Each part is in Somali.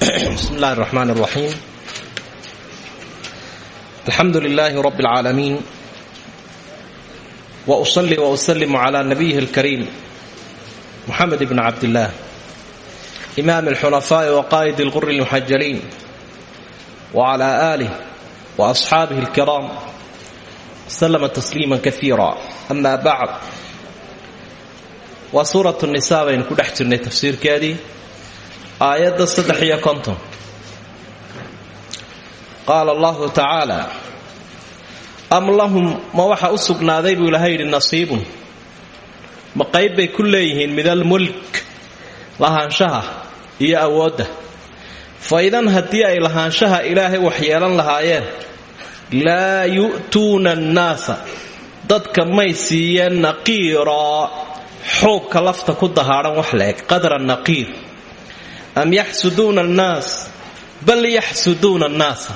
بسم الله الرحمن الرحيم الحمد لله رب العالمين وأصلي وأسلم على نبيه الكريم محمد بن عبد الله إمام الحنفاء وقائد الغر المحجلين وعلى آله وأصحابه الكرام سلم تسليما كثيرا أما بعد وسورة النساء بين كل احترنا تفسير كادي aayadda saddex iyo konton. Qaala allahu tacaala am lahum ma waxa u sugnaaday buu ilahay yidhi nasiibun? Ma qayb bay ku leeyihiin min almulk lahaanshaha iyo awoodda fa idan haddii ay lahaanshaha ilaahay wax yeelan lahaayeen laa yu'tuuna annaasa dadka may siiyeen naqiiraa xoogka lafta ku dahaadhan wax la eg qadra naqiir am yaxsuduuna annaas? Bal yaxsuduuna annaasa.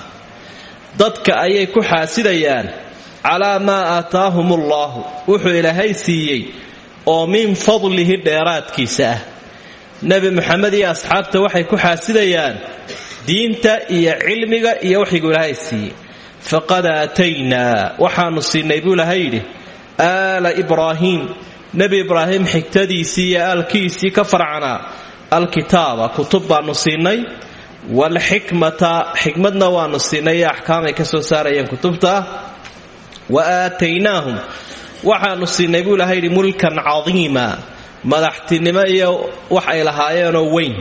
Dadka ayay ku xaasidayaan calaa maa aataahum ullaahu wuxuu ilaahay siiyey oo min fadlihi dheeraadkiisa ah. Nebi moxamed iyo asxaabta waxay ku xaasidayaan diinta iyo cilmiga iyo waxyigu ilaahay siiyey. Faqad aataynaa. Waxaanu siinay buu ilahay yidhi aala ibraahiim nebi ibraahim xigtadiisii iyo aalkiisii ka farcanaa alkitaaba kutub baanu siinay walxikmata xikmadna waanu siinay iyo axkaamay ka soo saarayeen kutubta wa aataynaahum waxaanu siinay buu yidhi mulkan cadiima madaxtinimo iyo wax ay lahaayeenoo weyn.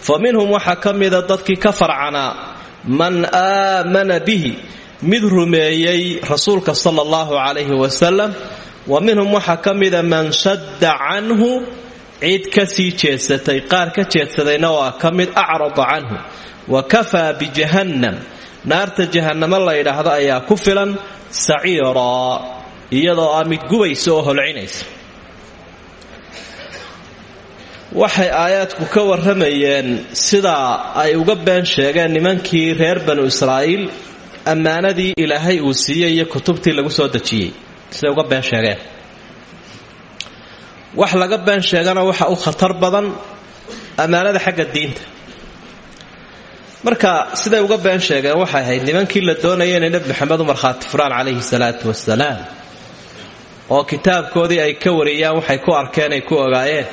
Fa minhum waxaa ka mida dadkii ka farcanaa man aamana bihi mid rumeeyey rasuulka sala allahu calayhi wasalam wa minhum waxaa ka mida man shadda canhu cid ka sii jeedsatay qaar ka jeedsadayna waa ka mid acrada canhu. Wa kafaa bijahannam naarta jahannamo la yidhaahdo ayaa ku filan saciiraa iyadoo ah mid gubaysa oo holcinaysa. Waxay aayaadku ka warramayeen sidaa ay uga been sheegeen nimankii reer banu israa'iil ammaanadii ilaahay uu siiyey iyo kutubtii lagu soo dejiyey siday uga been sheegeen wax laga been sheegana waxa u khatar badan ammaanada xagga diinta. Marka siday uga been sheegeen waxay ahayd nimankii la doonaya inay nebi maxamed u markhaati furaan calayhi salaatu wasalaam oo kitaabkoodii ay ka wariyaan waxay ku arkeen ay ku ogaayeen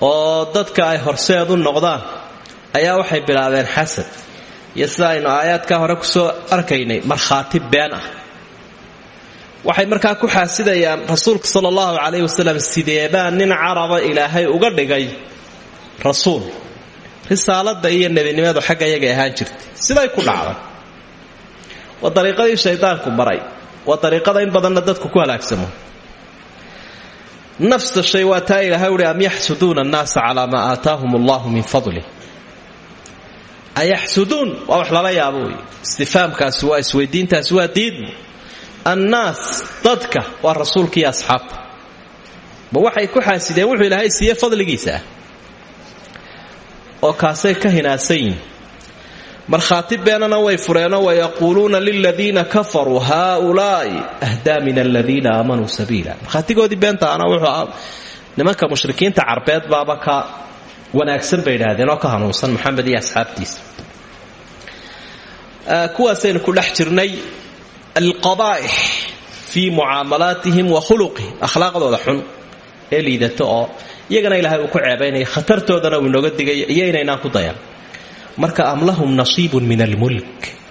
oo dadka ay horseed u noqdaan ayaa waxay bilaabeen xasad iyo sida aynu aayaadkaa hore ku soo arkaynay markhaati been ah waxay markaa ku xaasidayaan rasuulka sala allahu calayhi wasalam sideebaa nin caraba ilaahay uga dhigay rasuul? Risaalada iyo nebinimadu xagga yagay ahaan jirtay. Siday ku dhacday. Waa dariiqadii shaydaanku maray waa dariiqada in badanna dadku ku halaagsamo. Nafsta shay waa taa ilaahay uhi am yaxsuduuna annaasa calaa maa aataahum allahu min fadlih ayaxsuduun waa wax lala yaabo wey. Waa isweydiintaasi waa diidmu annaas dadka waa rasuulka iyo asxaabta. Ma waxay ku xaasideen wuxuu ilaahay siiye fadligiisa. Ah oo kaasay ka hinaasan yihiin markhaati beenana way fureenoo wayaquuluuna liladiina kafaruu haaulaa'i ahdaa min aladiina aamanuu sabiila. Markhaatigoodii beentaana wuxuu nimanka mushrikiinta carbeed baaba ka wanaagsan bay idhaahdeen oo ka hanuunsan maxamed iyo alqabaa'ix fii mucaamalaatihim wa khuluqihim akhlaaqdooda xun ee liidato oo iyagana ilaahay uu ku ceebaynaya khatartoodana uu inooga digaya marka am lahum min almulk?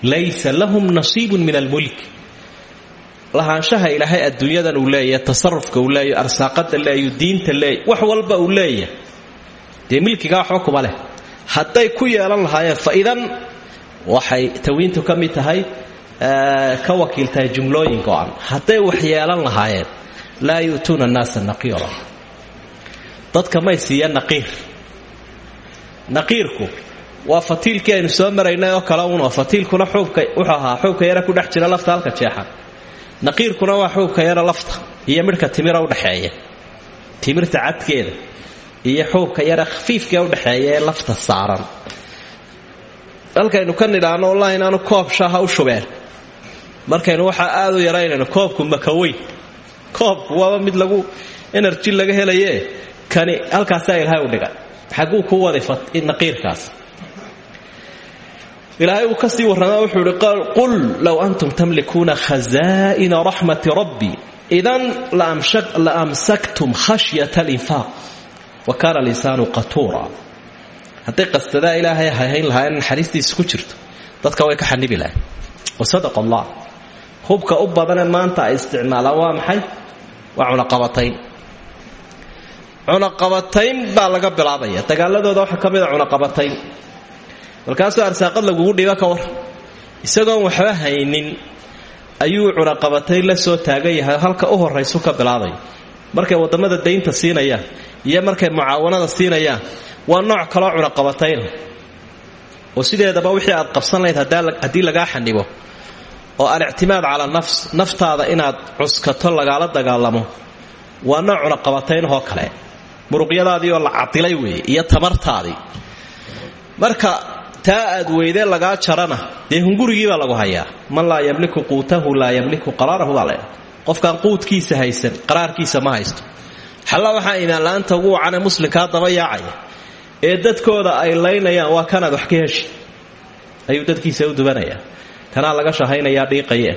Laysa lahum nasiibun min almulk? Lahaanshaha ilaahay adduunyadan uu leeyahy tasarufka uu leeyahy arsaaqada leeyahy diinta leeyahy wax walba uu leeyahy dee milkigaa waxba kuma leh. Hadday ku yeelan lahaayeen fa waxay tawiintu ka tahay ka wakiiltahay jumlooyin go-an. Hadday wax yeelan lahaayeen laa yu'tuuna annaasa naqiira. Dadka may siiya naqiir. Naqiirku waa fatiilkii aynu soo maraynay oo kale uno fatiilkuna xuubka wuxuu ahaa xuubka yara ku dhex jira lafta halka jeexa naqiirkuna waa xuubka yara lafta iyo midhka timira udhexeeya timirta cadkeeda iyo xuubka yara khafiifkae udhexeeya ee lafta saaran. Halkaynu ka nidhaahno wallahi inaanu koob shaaha u shubeen markaynu waxaa aad u yaraynayno koobku makaweyn koobku waaba mid lagu enerji laga helaye. Kani halkaasaa ilaahay u dhigay xagguu kuu waday naqiirkaas. Ilaahay uu ka sii warrama wuxuu ihi qul low antum tamlikuuna khazaa'ina raxmati rabbi. Idan la amsaktum khashyata alinfaaq. Wa kaana linsaanu qatuura hadday qastadaa ilaahay hahayn lahaa in naxariistiisa ku jirto. Dadka way ka xanibi lahay wasadaqa allah hubka u badanee maanta ay isticmaalaan waa maxay? Waa cunaqabatayn cunaqabatayn baa laga bilaabaya. Dagaaladooda waxaa ka mida cunaqabatayn markaasuu arsaaqad lagugu dhiba ka war isagoon waxba haynin ayuu cunaqabatayn la soo taagan yahay halka u horaysu ka bilaabaya markay waddamada daynta siinayaan iyo markay mucaawanada siinayaan waa nooc kaloo cunaqabatayna oo sideedaba wixii aad qabsan lahayd haddii lagaa xanibo oo alictimaad calaa nafs naftaada inaad cuskato lagaala dagaalamo waa nooc cunaqabataynahoo kale. Muruqyadaadii oo la cadilay weeye iyo tamartaadii marka taa aad weydee lagaa jarana dee hungurigiibaa lagu hayaa. Man laa yamliku quutahu laa yamliku qaraarahu baa leeha qofkaan haysan qaraarkiisa ma haysto. Xalla waxaa imaanla-aanta ugu wacane muslimkaa daba yaacaya. Ee dadkooda ay laynayaan waa kanaad wax ka heshi ayuu dadkiisa u dubanayaa kanaa laga shahaynayaa dhiiqaye.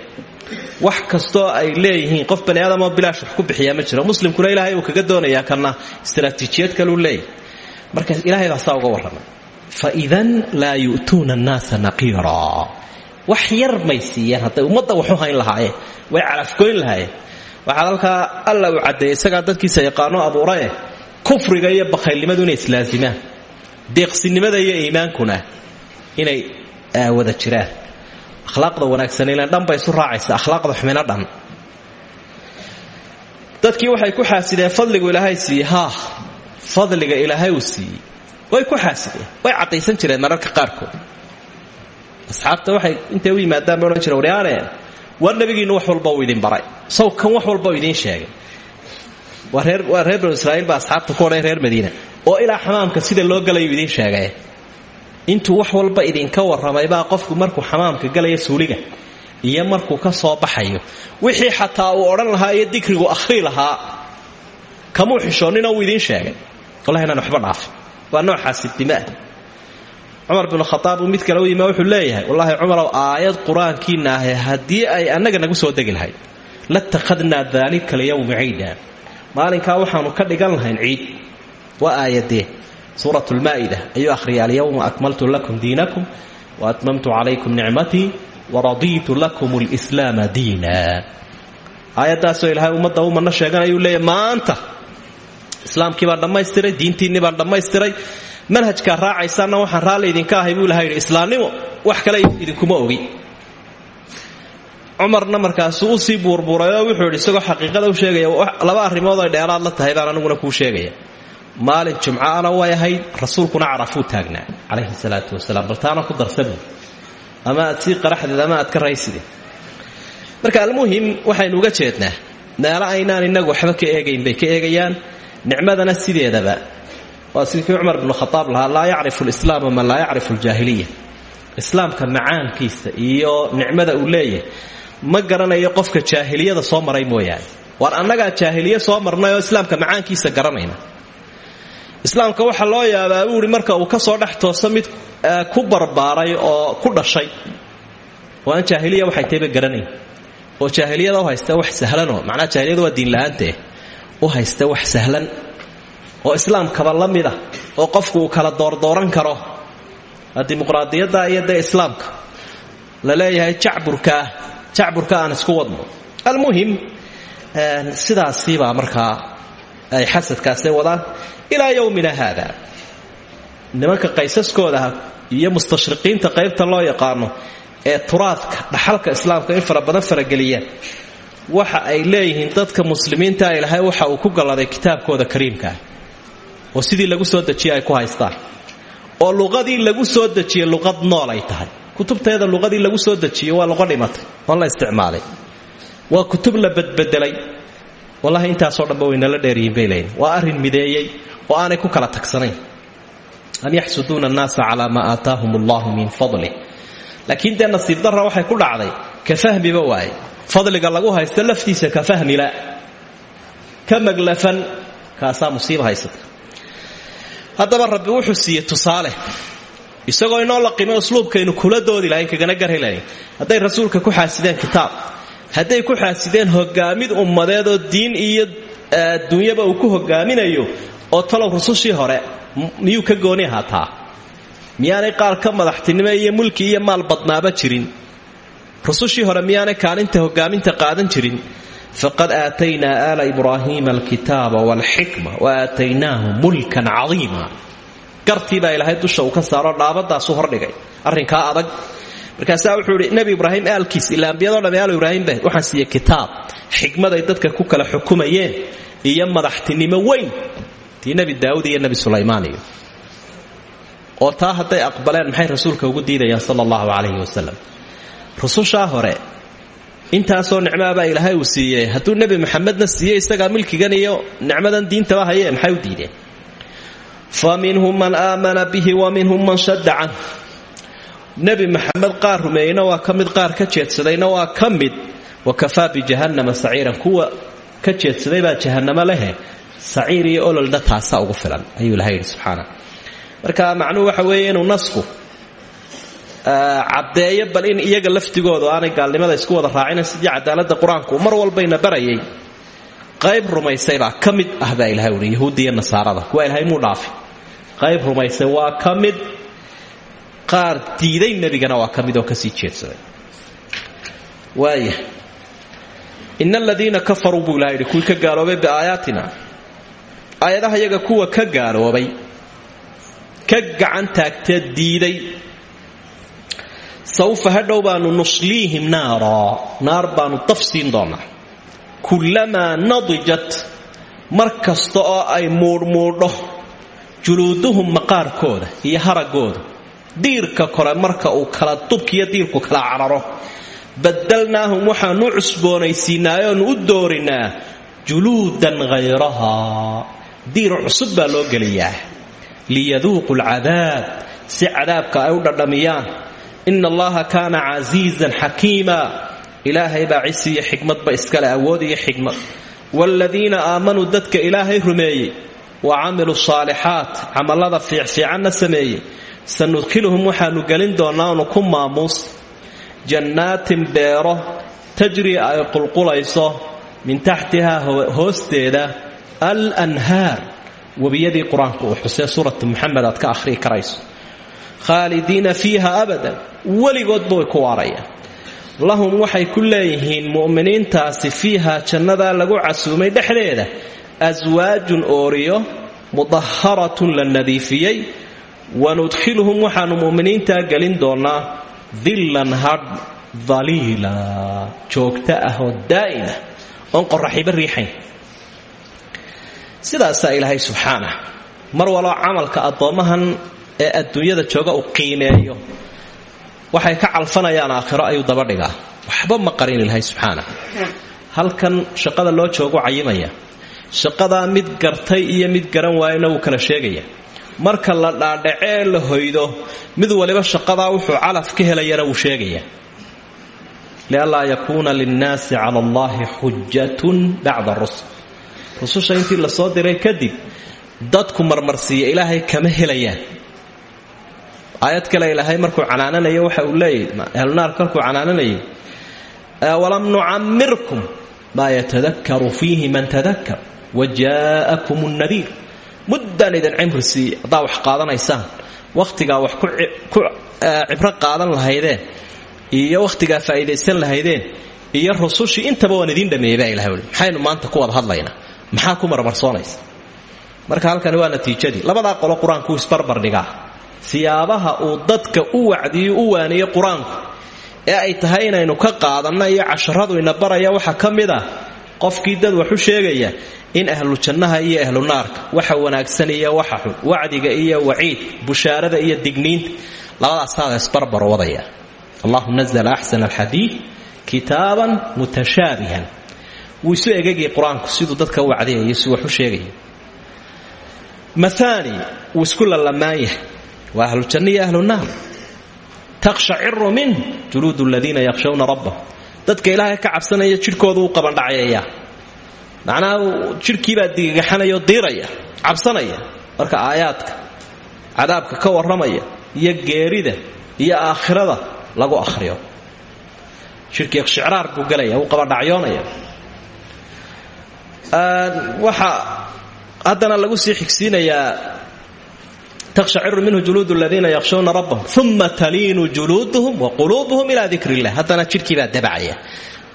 Wax kastoo ay leeyihiin qof bani aadamoo bilaash ku bixiyaa ma jiro. Muslimkuna ilaahay uu kaga doonayaa kana istaraatiijiyad kaleu leeyahy marka ilahay baa saa uga warramay fa idan laa yu'tuuna annaasa naqiiraa wax yar may siiyeen hadday ummadda hayn lahaayeen way calafgoyn lahaayeen waxaad halkaa alla uu caddeeyey isagaa dadkiisa yaqaano abuurae kufriga iyo bakhaylnimadu inay islaazimaan. Deeqsinimada iyo iimaankuna inay wada jiraan akhlaaqda wanaagsan ilan dhan bay isu raacaysa akhlaaqda xumino dhan. Dadkii waxay ku xaasideen fadligu ilaahay siiyey. Haa fadliga ilaahay uu siiyey. Way ku xaasideen way caddaysan jireen mararka qaarkood. Asxaabta waxay intay u yimaadaan bay odhan jireen war nabigiinnu wax walba uu idin baray. Saw kan wax walba idiin sheegay. Waa reer banu israa'iil baa asxaabta ku reer madiina oo ilaa xamaamka sida loo galayuu idiin sheegay intuu wax walba idinka warramay baa qofku markuu xamaamka galaya suuliga iyo markuu ka soo baxayo wixii xataa uu odhan lahaa iyo dikrigu akhri lahaa kamuu xishoonnina uu idiin sheegay. Wallahi waxba dhaafin. Waa noocaasi dimaa cumar binu khaaab uu mid kale u yima wuxuu leeyahay wallaahi cumarow aayad qur'aankiina ahe ay annaga nagu soo degi lahayd latakhadnaa daalika alyawma ciida maalinkaa waxaanu ka dhigan lahayn ciid. Waa aayadee suurat lmaa'ida ayuu ahriyay alyawma akmaltu lakum diinakum wa atmamtu calaykum nicmatii waradiitu lakum lslaama diina. Aayaddaasoo ilaahay ummadda u madno sheeganayuu leeyahy maanta islaamkii baan dhammaystiray diintiinnii baan dhammaystiray manhajkaa raacaysaanna waxaan raalli idinka ahay buu ilaha yidhi islaamnimo wax kale idinkuma ogi. Cumarna markaasuu u sii buurbuurayoo wuxuu yidhi xaqiiqada u sheegaya laba arrimood ay dheeraad la tahay baan aniguna kuu sheegaya maalin jumcaana way ahayd rasuulkuna carafuu taagnaa calayhi salaatu wasalaam. Bal taana ku darsabu ama aad sii ama aad ka marka almuhim waxaynu uga jeednaa meelo aynaan inagu waxba ka eegayn bay ka eegayaan nicmadana sideedaba. Waa sidkii cumar bnu khaaab lahaa laa yacrifu lislaama man laa yacrifu ljaahiliya islaamka macaankiisa iyo nicmada uu leeyahay ma garanayo qofka jaahiliyada soo maray mooyaane. Waar annagaa jaahiliye soo marnay oo islaamka macaankiisa garanayna islaamka waxaa loo yaabaa buu ihi marka uu ka soo dhex tooso mid ku barbaaray oo ku dhashay. Oo aan waxay tayba garanayn oo jaahiliyada u haysta wax sahlanoo macnaha jaahiliyada waa diinla-aantee u haysta wax sahlan oo islaamkaba la mid ah oo qofku kala doordooran karo. Dimuqraadiyadda iyo dee islaamka la leeyahay jacburkaa jacburka aan isku wadno. Almuhim sidaasibaa markaa ay xasadkaasay wadaan ilaa yowmina haada. Nimanka qaysaskooda iyo mustashriqiinta qaybta loo yaqaano ee turaadka dhaxalka islaamka in fara badan farageliya waxa ay leeyihiin dadka muslimiinta ilaahay waxa uu ku galladay kitaabkooda kariimkaah oo sidii lagu soo dejiyey ay ku haystaan. Oo luqadii lagu soo dejiyey luqad nool ay tahay. Kutubteeda luqadii lagu soo dejiyey waa luqo dhimatay oon la isticmaalay. Waa kutub la badbedelay wallahi intaasoo dhanba waynala dheeryihiin bay leeyihiin waa arrin mideeyey oo aanay ku kala tagsanayn. Am yaxsuduuna annaasa calaa maa aataahum allahu min fadlih laakiin dee nasiib darra waxay ku dhacday ka fahmiba waaye. Fadliga lagu haysto laftiisa ka fahmila. Ka maglafan kaasaa musiiba haysata. Rabbi wuxuu siiyey tusaale. Isagoo inoo laqimo usluubkaynu kula doodi lahayn kagana garhelayn hadday rasuulka ku xaasideen kitaab hadday ku xaasideen hogaamid ummadeed oo diin iyo adduunyaba uu ku hogaaminayo oo talow rusushii hore miyuu ka gooni ahaataa? Miyaanay qaar ka madaxtinimo iyo mulki iyo maal badnaaba jirin. Rusushii hore miyaanay kaalinta hogaaminta qaadan jirin. Faqad aataynaa aala ibraahiima alkitaaba waalxikma wa aataynaahum mulkan cadiima. Gartii baa ilaahay dusha uu ka saaro dhaabadaasu hordhigay arrinkaa adag markaasaa wuxuu idhi nebi ibraahim aalkiis ilaa ambiyado dhamme aal ibraahim ba waxaan siiye kitaab. Xikmaday dadka ku kala xukumayeen iyo madaxtinimo weyn. Tii nebi daawud iyo nebi sulaymaan iyo. Oo taa hadday aqbaleen maxay rasuulka ugu diidayaan sala allahu calayhi wasalam rusushaa hore intaasoo nicmaabaa ilaahay uu siiyey hadduu nebi maxamedna siiyey isagaa milkigan iyo nicmadan diintaba hayee maxay u diideen? Fa minhum man aamana bihi wa minhum man shadda nebi maxamed qaar rumeeyeyna waa ka qaar ka jeedsadayna waa ka mid. Wa kafaa bijahannama saciiran kuwa ka jeedsaday baa jahannamo lehe. Saciir iyo ololna taasaa ugu filan ayuu ilahay yidhi marka macnuhu waxa weeye inuu nasku caddeeyo bal in iyaga laftigoodu aanay gaalnimada isku wada raacina sidii cadaalada qur'aanku mar walbayna barayay qayb rumaysaybaa ka mid ah baa ilahay uhi yahuudda iyo nasaarada. Kuwa ilahay muu dhaafi? Qayb rumaysay waa ka qaar diiday nebigana waa ka mid oo ka sii jeedsaday. Waaya in aladiina kafaruu buu ilaha yidhi kuwii ka gaaloobay biaayaatina aayadaha iyaga kuwa ka gaaloobay ka gacan taagtee diiday sawfa hadhow baanu nusliihim naara naar baanu daf siin doonaa. Kullamaa nadijat mar kasta oo ay muudhmuudho juluuduhum maqaarkooda iyo haraggooda diirka kore marka uu kala dubkiyo diirku kala cararo. Badalnaahum waxaanu u cusboonaysiinaayoonu u doorinaa juluudan hayrahaa diir cusub loo geliyaa liyaduuqu lcadaab si cadaabka ay u dhadhamiyaan. Ina allaha kaana casiizan xakiima. Ilaahay baa cisi iyo xikmadba iskale awood iyo xikmad waaladiina aamanuu dadka ilaahay rumeeyey. Wa camiluu saalixaat camallada fiicfiicanna sameeyey sanudkhiluhum waxaanu gelin doonnaa onu ku maamuus. Jannaatin beero tajri ay qulqulayso min taxtihaa hoosteeda al anhaar webiyadii qur'aanku uu xusee suuratu muxamed aad ka akhriyi karayso. Khaalidiina fiiha abadan weligoodba way ku waarayaan lahum waxay ku leeyihiin mu'miniintaasi fiiha jannadaa lagu casuumay dhexdeeda. Aswaajun ooriyo mudaharatun la nadiifiyey wanudkhiluhum waxaanu mu'miniintaa gelin doonnaa dillan hadh daliila joogto ah oo daa'ima oon qoraxiba riixayn. Sidaasaa ilaahay subxaanah mar waloo camalka addoommahan ee adduunyada jooga uu qiimeeyo waxay ka calfanayaan aakhiro ayuu dabadhigaa waxba ma qarin ilaahay subxaanah. Halkan shaqada loo joogu cayimaya shaqadaa mid gartay iyo mid garan waayana wuu kala sheegaya marka la dhaadhacee la hoydo mid waliba shaqadaa wuxuu calaf ka helayana wuu sheegaya. lianlaa yakuuna linnaasi cala allahi xujatun bacda rusul rususha intii la soo diray kadib dadku marmarsiiya ilaahay kama helayaan aayad kale ilaahay markuu canaananayo waxa uu leeyahy ahlunaarka markuu canaananayay walam nucamirkum maa yatadakaru fiihi man tadakar wa jaa'akum nnadiir muddaan idin cimri siiye haddaa wax qaadanaysaan wakhtigaa wax ku cibro qaadan lahaydeen iyo wakhtigaa faa'iidaysan lahaydeen iyo rusushii intaba waan idiin dhameeyey baa ilahay maxaynu maanta ku wada hadlaynaa. Maxaa ku marmarsoonaysa? Marka halkani waa natiijadii. Labadaa qolo qur'aanku siyaabaha uu dadka u wacdiyo u waaniyo qur'aanku ee ay tahay inaynu ka qaadanno iyo casharadu ina baraya waxaa ka mid ah qofkii dad wax u sheegaya in ahlu jannaha iyo ahlu naarka waxa wanaagsan iyo waxa xun wacdiga iyo waciid bushaarada iyo digniinta labadaasaada isbarbar wadaya. Allahu nazla axsana alxadiid kitaaban mutashaabihan. Wuu isu egegay qur'aanku dadka u si wax u sheegaya maaani wuu isku waa ahlu janna ahlu naar. Takhshaciru minh juluudu ladiina yakhshawna rabbahum dadka ilaahay ka cabsanaya jidhkoodu u qabandhacyayaa macnaha jidhkiibaa digagaxanaya oo diiraya cabsanaya. Marka aayaadka cadaabka ka warramaya iyo geerida iyo aakhirada lagu akhriyo. Shirki shicraar buu gelaya wuu qabadhacyoonaya waxaa haddana lagu sii xigsiinayaa takhshaciru minhu juluud ladiina yakhshawna rabbahum uma taliinu juluuduhum wa quluubuhum ilaa dikr illah haddana jidhkiibaa dabacaya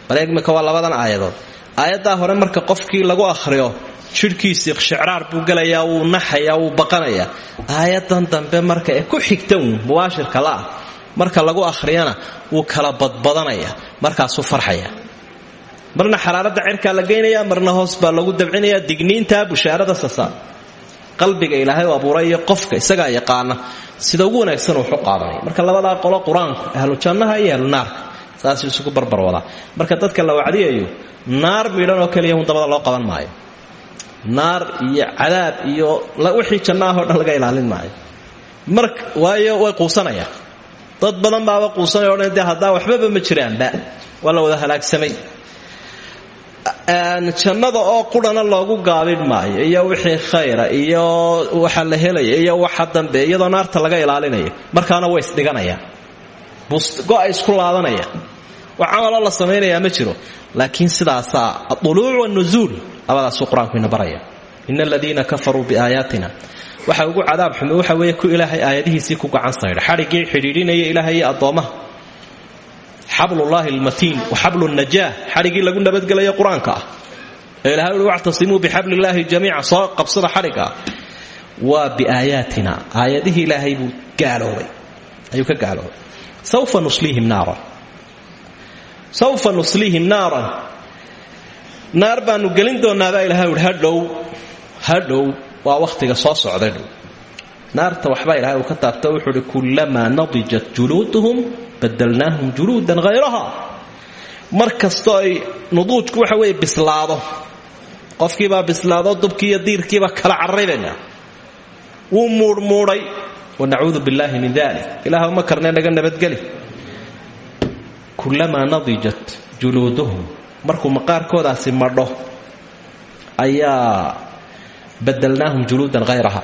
bal imika waa hore marka qofkii lagu akhriyo jidhkiisii shicraar buu gelayaa wuu naxayaa wuu baqanayaa aayadan dambe marka ee ku xigta uun mubaashirka marka lagu akhriyana wuu kala badbadanaya markaasuu farxaya marna xaraaradda cerkaa la marna hoos baa lagu dabcinaya digniinta bushaarada sasa qalbiga ilaahay u abuuray iyo qofka isagaa yaqaana sida ugu wanaagsan wuxu qaadanaya marka labadaa qolo qur'aanku ahlu jannaha iyo ahlu naarka saas isugu barbar wadaa. Marka dadka la wacdiyayo naar midhan oo keliya un dabada loo qaban maayo. Naar iyo cadaab iyo wixii jannaahoo dhan laga ilaalin maayo. Mar waayo way quusanayaan. Dad badan baaba quusanay o dhan dee haddaa waxbaba ma jiraanba? Waa la wada halaagsamay jannada oo qurana loogu gaabin maayo iyo wixii khayra iyo waxa la helaya iyo waxa dambe iyadoo naarta laga ilaalinayo markaana way isdhiganayaan. Go-a isku laadanayaan. Wax camaloo la samaynayaa ma jiro. Laakiin sidaasaa auluuc wanuzuul labadaasuu qur'aanku ina baraya. Ina aladiina kafaruu biaayaatina waxa ugu cadaab xume waxa weeye ku ilaahay aayadihiisii ku gacan saydha xadhiggii xidhiidhinaya ilaahay iyo xablullaahi almatiin wa xablu najaah xadhiggii lagu nabadgelayo qur'aanka ah. Ee ilahay uhi wactasimuu bixablillaahi jamiica. Soo qabsada xadhigga ah waa biaayaatina. Aayadihii ilaahay buu gaaloobay. Ayuu ka gaaloobay. Sawfa nusliihim naaran. Sawfa nusliihim naaran. Naar baanu gelin doonaabaa ilahay uhi hadhow hadhow. Waa wakhtiga soo socday. Dhow naarta waxbaa ilahay uu ka taabta wuxuu uhi nadijat juluuduhum badalnaahum juluudan hayraha mar kastoo ay nuduujku waxa weeye bislaado. Qofkiibaa bislaado dubkii iyo diirkiiba kala carraybana wuu muudhmuudhay wanacuudu billaahi min dalik ilaah uma karnee naga nabadgeli. Kullamaa nadijat juluuduhum. Markuu maqaarkoodaasi madho ayaa badalnaahum juluudan hayraha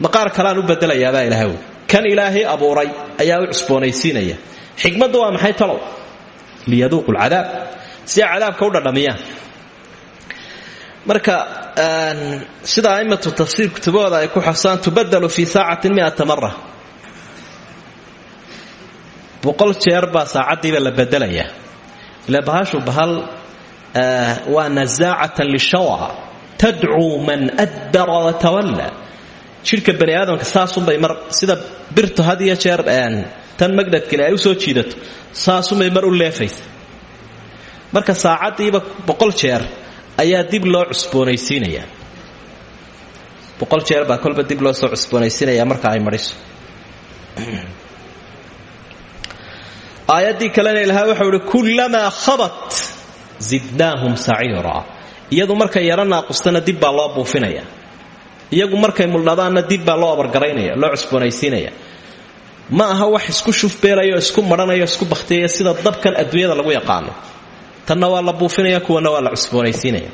maqaar kaleaan u bedelayaabaa ilahay wy kan ilaahay abuuray ayaa u cusboonaysiinaya xikmaddu waa maxay talow liyaduuqu lcadaab si ay cadaabka u dhadhamiyaan marka sida a'immatu tafsiir kutubahooda ay ku xusaan tubadalu fii saacatin miata mara boqol jeer baa la bedelayaa ila bahashu bahal waa nasaacatan lishawa tadcuu man adbara watawalla jidhka bani aadamka saasunbay mar sida birtu had iyo jeer tan magdadkale ay u soo jiidato saasunbay mar u leefaysa. Marka saacaddiiba boqol jeer ayaa dib loo cusboonaysiinayaa. Boqol jeer baa kolba dib loo soo cusboonaysiinaya marka ay mariso aayaddii kalena ilahay waxau uhi kullamaa khabat zidnaahum saciira. Iyadu markay yaro naaqustana dib baa loo buufinaya iyagu markay muldhadaanna dib baa loo abargaraynaya loo cusboonaysiinaya ma aha wax isku shufbeelayo isku marhanayo isku bakhtiyaya sida dabkan adduunyada lagu yaqaano. Tanna waa la buufinaya kuwana waa la cusboonaysiinaya.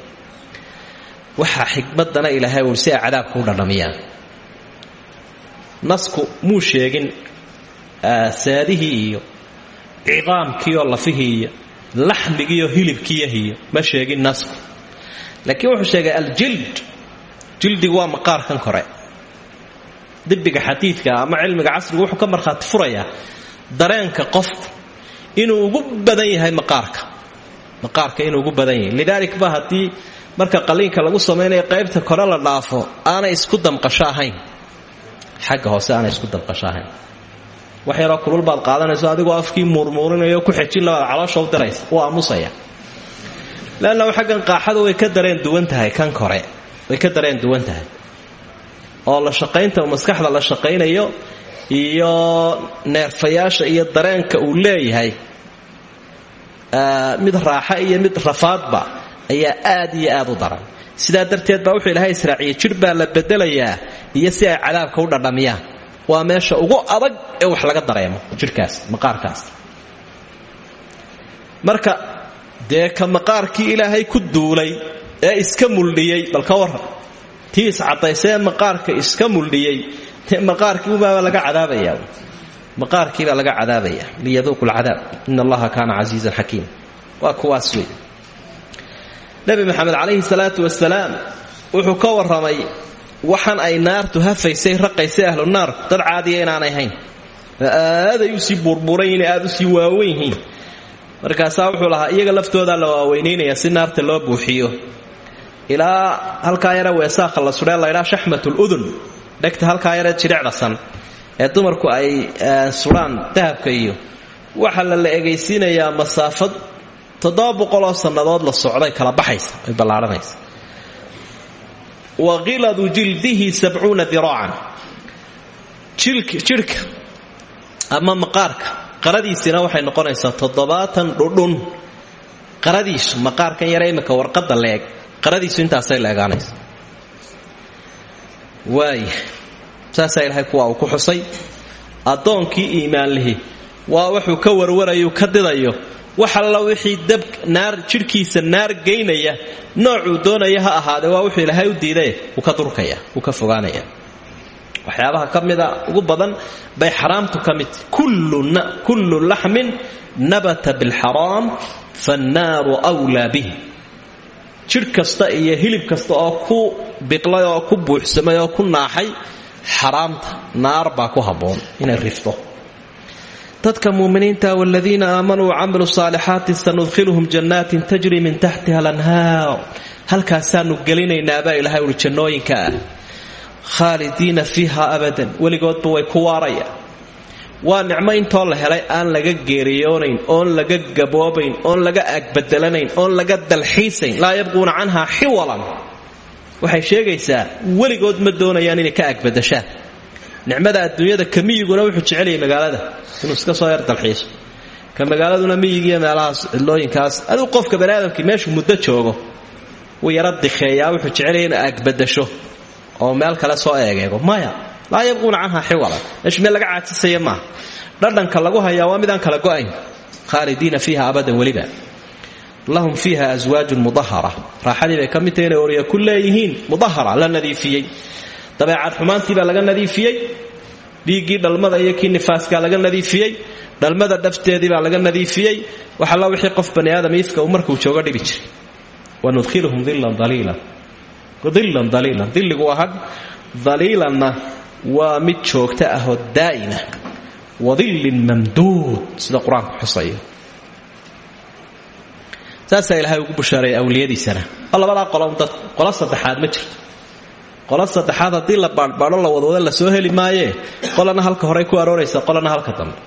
Waxaa xikmadana ilaahay ui si ay cadaabka u nasku muu sheegin saadihii iyo ciqaamkiioo lafihii iyo laxmigiiyo hilibkiiyahiyo ma sheegin nasku. Laakiin wuxuu sheegay aljild. Jildigu waa maqaarkan kore dibiga xadiidka ama cilmiga casrigu wuxuu ka markhaati furayaa dareenka qofku inuu ugu badan yahay maqaarka. Maqaarka inuu ugu badan yahay. Lidaalik ba haddii marka qaliinka lagu samaynayo qaybta kore la dhaafo aanay isku damqasho xagga hoose aanay isku damqasho ahayn. Wax kulul baad qaadanayso adigoo afkii muurmuurinayo ku xejin labaad caloosha u diraysa u aamusaya. Leannahu xaggan qaaxadu way ka dareen duwan tahay kan kore. Way ka dareen duwan tahay oo la shaqaynta maskaxda la shaqaynayo iyo neerfayaasha iyo dareenka uu leeyahay mid raaxa iyo mid rafaadba ayaa aad iyo aad u daran. Sidaa darteed baa wuxuu ilahay israaciyey jir baa la bedelayaa iyo si ay cadaabka u dhadhamiyaan. Waa meesha ugu adag ee wax laga dareemo jirhkaas maqaarkaas. Marka dee ka maqaarkii ilaahay ku duulay ee iska muldhiyey bal ka warran tii iscadaysee maqaarka iska muldhiyey maqaarkii ubaaba laga cadaabaya. Maqaarkiibaa laga cadaabaya liyaduuqu lcadaab in allaha kaana casiizan xakiim. Waa kuwaas nebi maxamed calayhi salaatu wasalaam wuxuu ka warramay waxan ay naartu hafaysay raqaysay ahlu naar dad caadiya inaanay hayn. Aaday u sii buurbuurayiin aad u sii waawen yihiin. Markaasaa lahaa iyaga laftoodaa la waaweynaynayaa si naarta loo buuxiyo ilaa halkaa yare weesaakha la sudhee laydhaa shaxmatuludun dhegta halkaa yare jirecdasan ee dumarku ay sudhaan dahabka iyo waxaa la la egaysiinayaa masaafad boqoloo sannadood la socday kala baxaysa ay ballaadhanaysa wa qiladu jildihi sabcuuna diraacan. Jidhka ama maqaarka qaradiisina waxay noqonaysaa toddobaatan dhudhun. Qaradiisu maqaarkan yare imika warqadda leeg qaradiisu intaasay leegaanaysa waaya saasaa ilaahay kuwa uu ku xusay. Addoonkii iimaanlihi waa wuxuu ka warwarayu ka didayo. Wax alla wixii dab naar jidhkiisa naar geynaya noocuu doonaya ha ahaadee waa wuxuu ilaahay u diiday wuu ka durkaya wuu ka fogaanaya. Waxyaabaha ka mida ugu badan bay xaraamtu ka mid kullu laxmin nabata bilxaraam fannaaru wlaa bih jidh kasta iyo hilib kasta oo ku biqlay oo ku buuxsamay oo ku naaxay xaraamta naar baa ku habboon inay rifto. Dadka muminiinta wladiina aamanuu wacamiluu saalixaati sanudkhiluhum jannaatin tajri min taxtiha alanhaar. Halkaasaanu gelinaynaabaa ilahay uhi jannooyinka ah. Khaalidiina fiiha abadan. Weligoodba way ku waarayaan waa nicmo intoo la helay aan laga geeriyoonayn oon laga gaboobayn oon laga agbedelanayn oon laga dalxiisayn. Laa yabquuna canha xiwalan. Waxay sheegaysaa weligood ma doonayaan inay ka agbadashaan nicmada adduunyada ka miyiguna wuxuu jecelyahay magaalada. Inuu iska soo yar dalxiiso ka magaaladuna miyigiiyo meelahaas cidlooyinkaas adigu qofka baniaadamkii meeshuu muddo joogo wuu yara dikheeyaa wuxuu jecelyahay inuu agbadasho oo meel kale soo eegeego. Maya laa yabquuna canha xiwalan meeshu meel laga caajisaya maaha. Dhadhanka lagu hayaa waa midaan kala go'ayn. Khaalidiina fiiha abadan weliba. Lahum fiiha aswaajun mudahara raaxadii bay ka mid tahay inay orya ku leeyihiin mudahara la nadiifiyey. Dabeecad xumaantii baa laga nadiifiyey. Dhiiggii dhalmada iyo kii nifaaskaa laga nadiifiyey. Dhalmada dhafteedii baa laga nadiifiyey. Waxalla wixii qof bani aadam ifka uu markuu joogo dhibi jiray. Wanudkhiluhum dilan daliilan dilligu waa hadh daliilanna waa mid joogta ah oo daa'ima. Wadillin mamduud sida qur'aanku xusayo. Saasaa ilaahay ugu bushaareeyay awliyadiisana. Oo labadaa qolo dad qolo saddexaad ma jirto. Qolo saddexaad haddii la baadhbaadho la wadwada la soo heli maayee qolana halka horey ku arooraysa qolana halka dambe.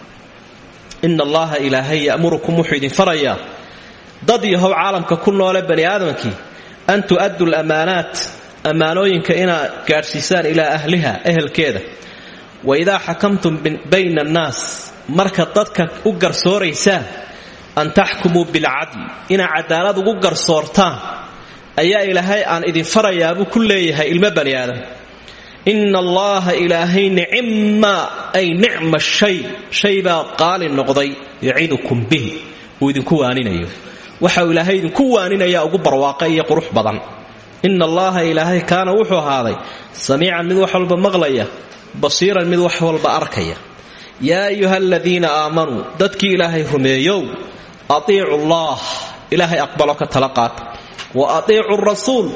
Ina allaha ilaahay ya'murukum wuxuu idin dad yahow caalamka ku noole bani aadamkii an tu'addu lamaanaat ammaanooyinka inaad gaadhsiisaan ilaa ahliha ehelkeeda. Wa idaa xakamtum bayna annaas marka dadka u garsooraysaan an taxkumuu bilcadl inaad cadaalad ugu garsoortaan ayaa ilaahay aan idin farayaabuu ku leeyahay ilmo bani ina allaha ilaahay nicima ay nicma shay shaybaa qaali noqday yacidukum bihi uu idinku waaninayo. Waxauu ilaahay idinku waaninaya ugu barwaaqa iyo qurux badan ina allaha ilaahay kaana wuxuu ahaaday samiican mid wax walba maqlaya basiiran mid wax walba arkaya. Yaa ayuha aladiina aamanuu dadkii ilaahay rumeeyow atiicu allah ilaahay aqbalo ka tala qaata wa atiicu rasuul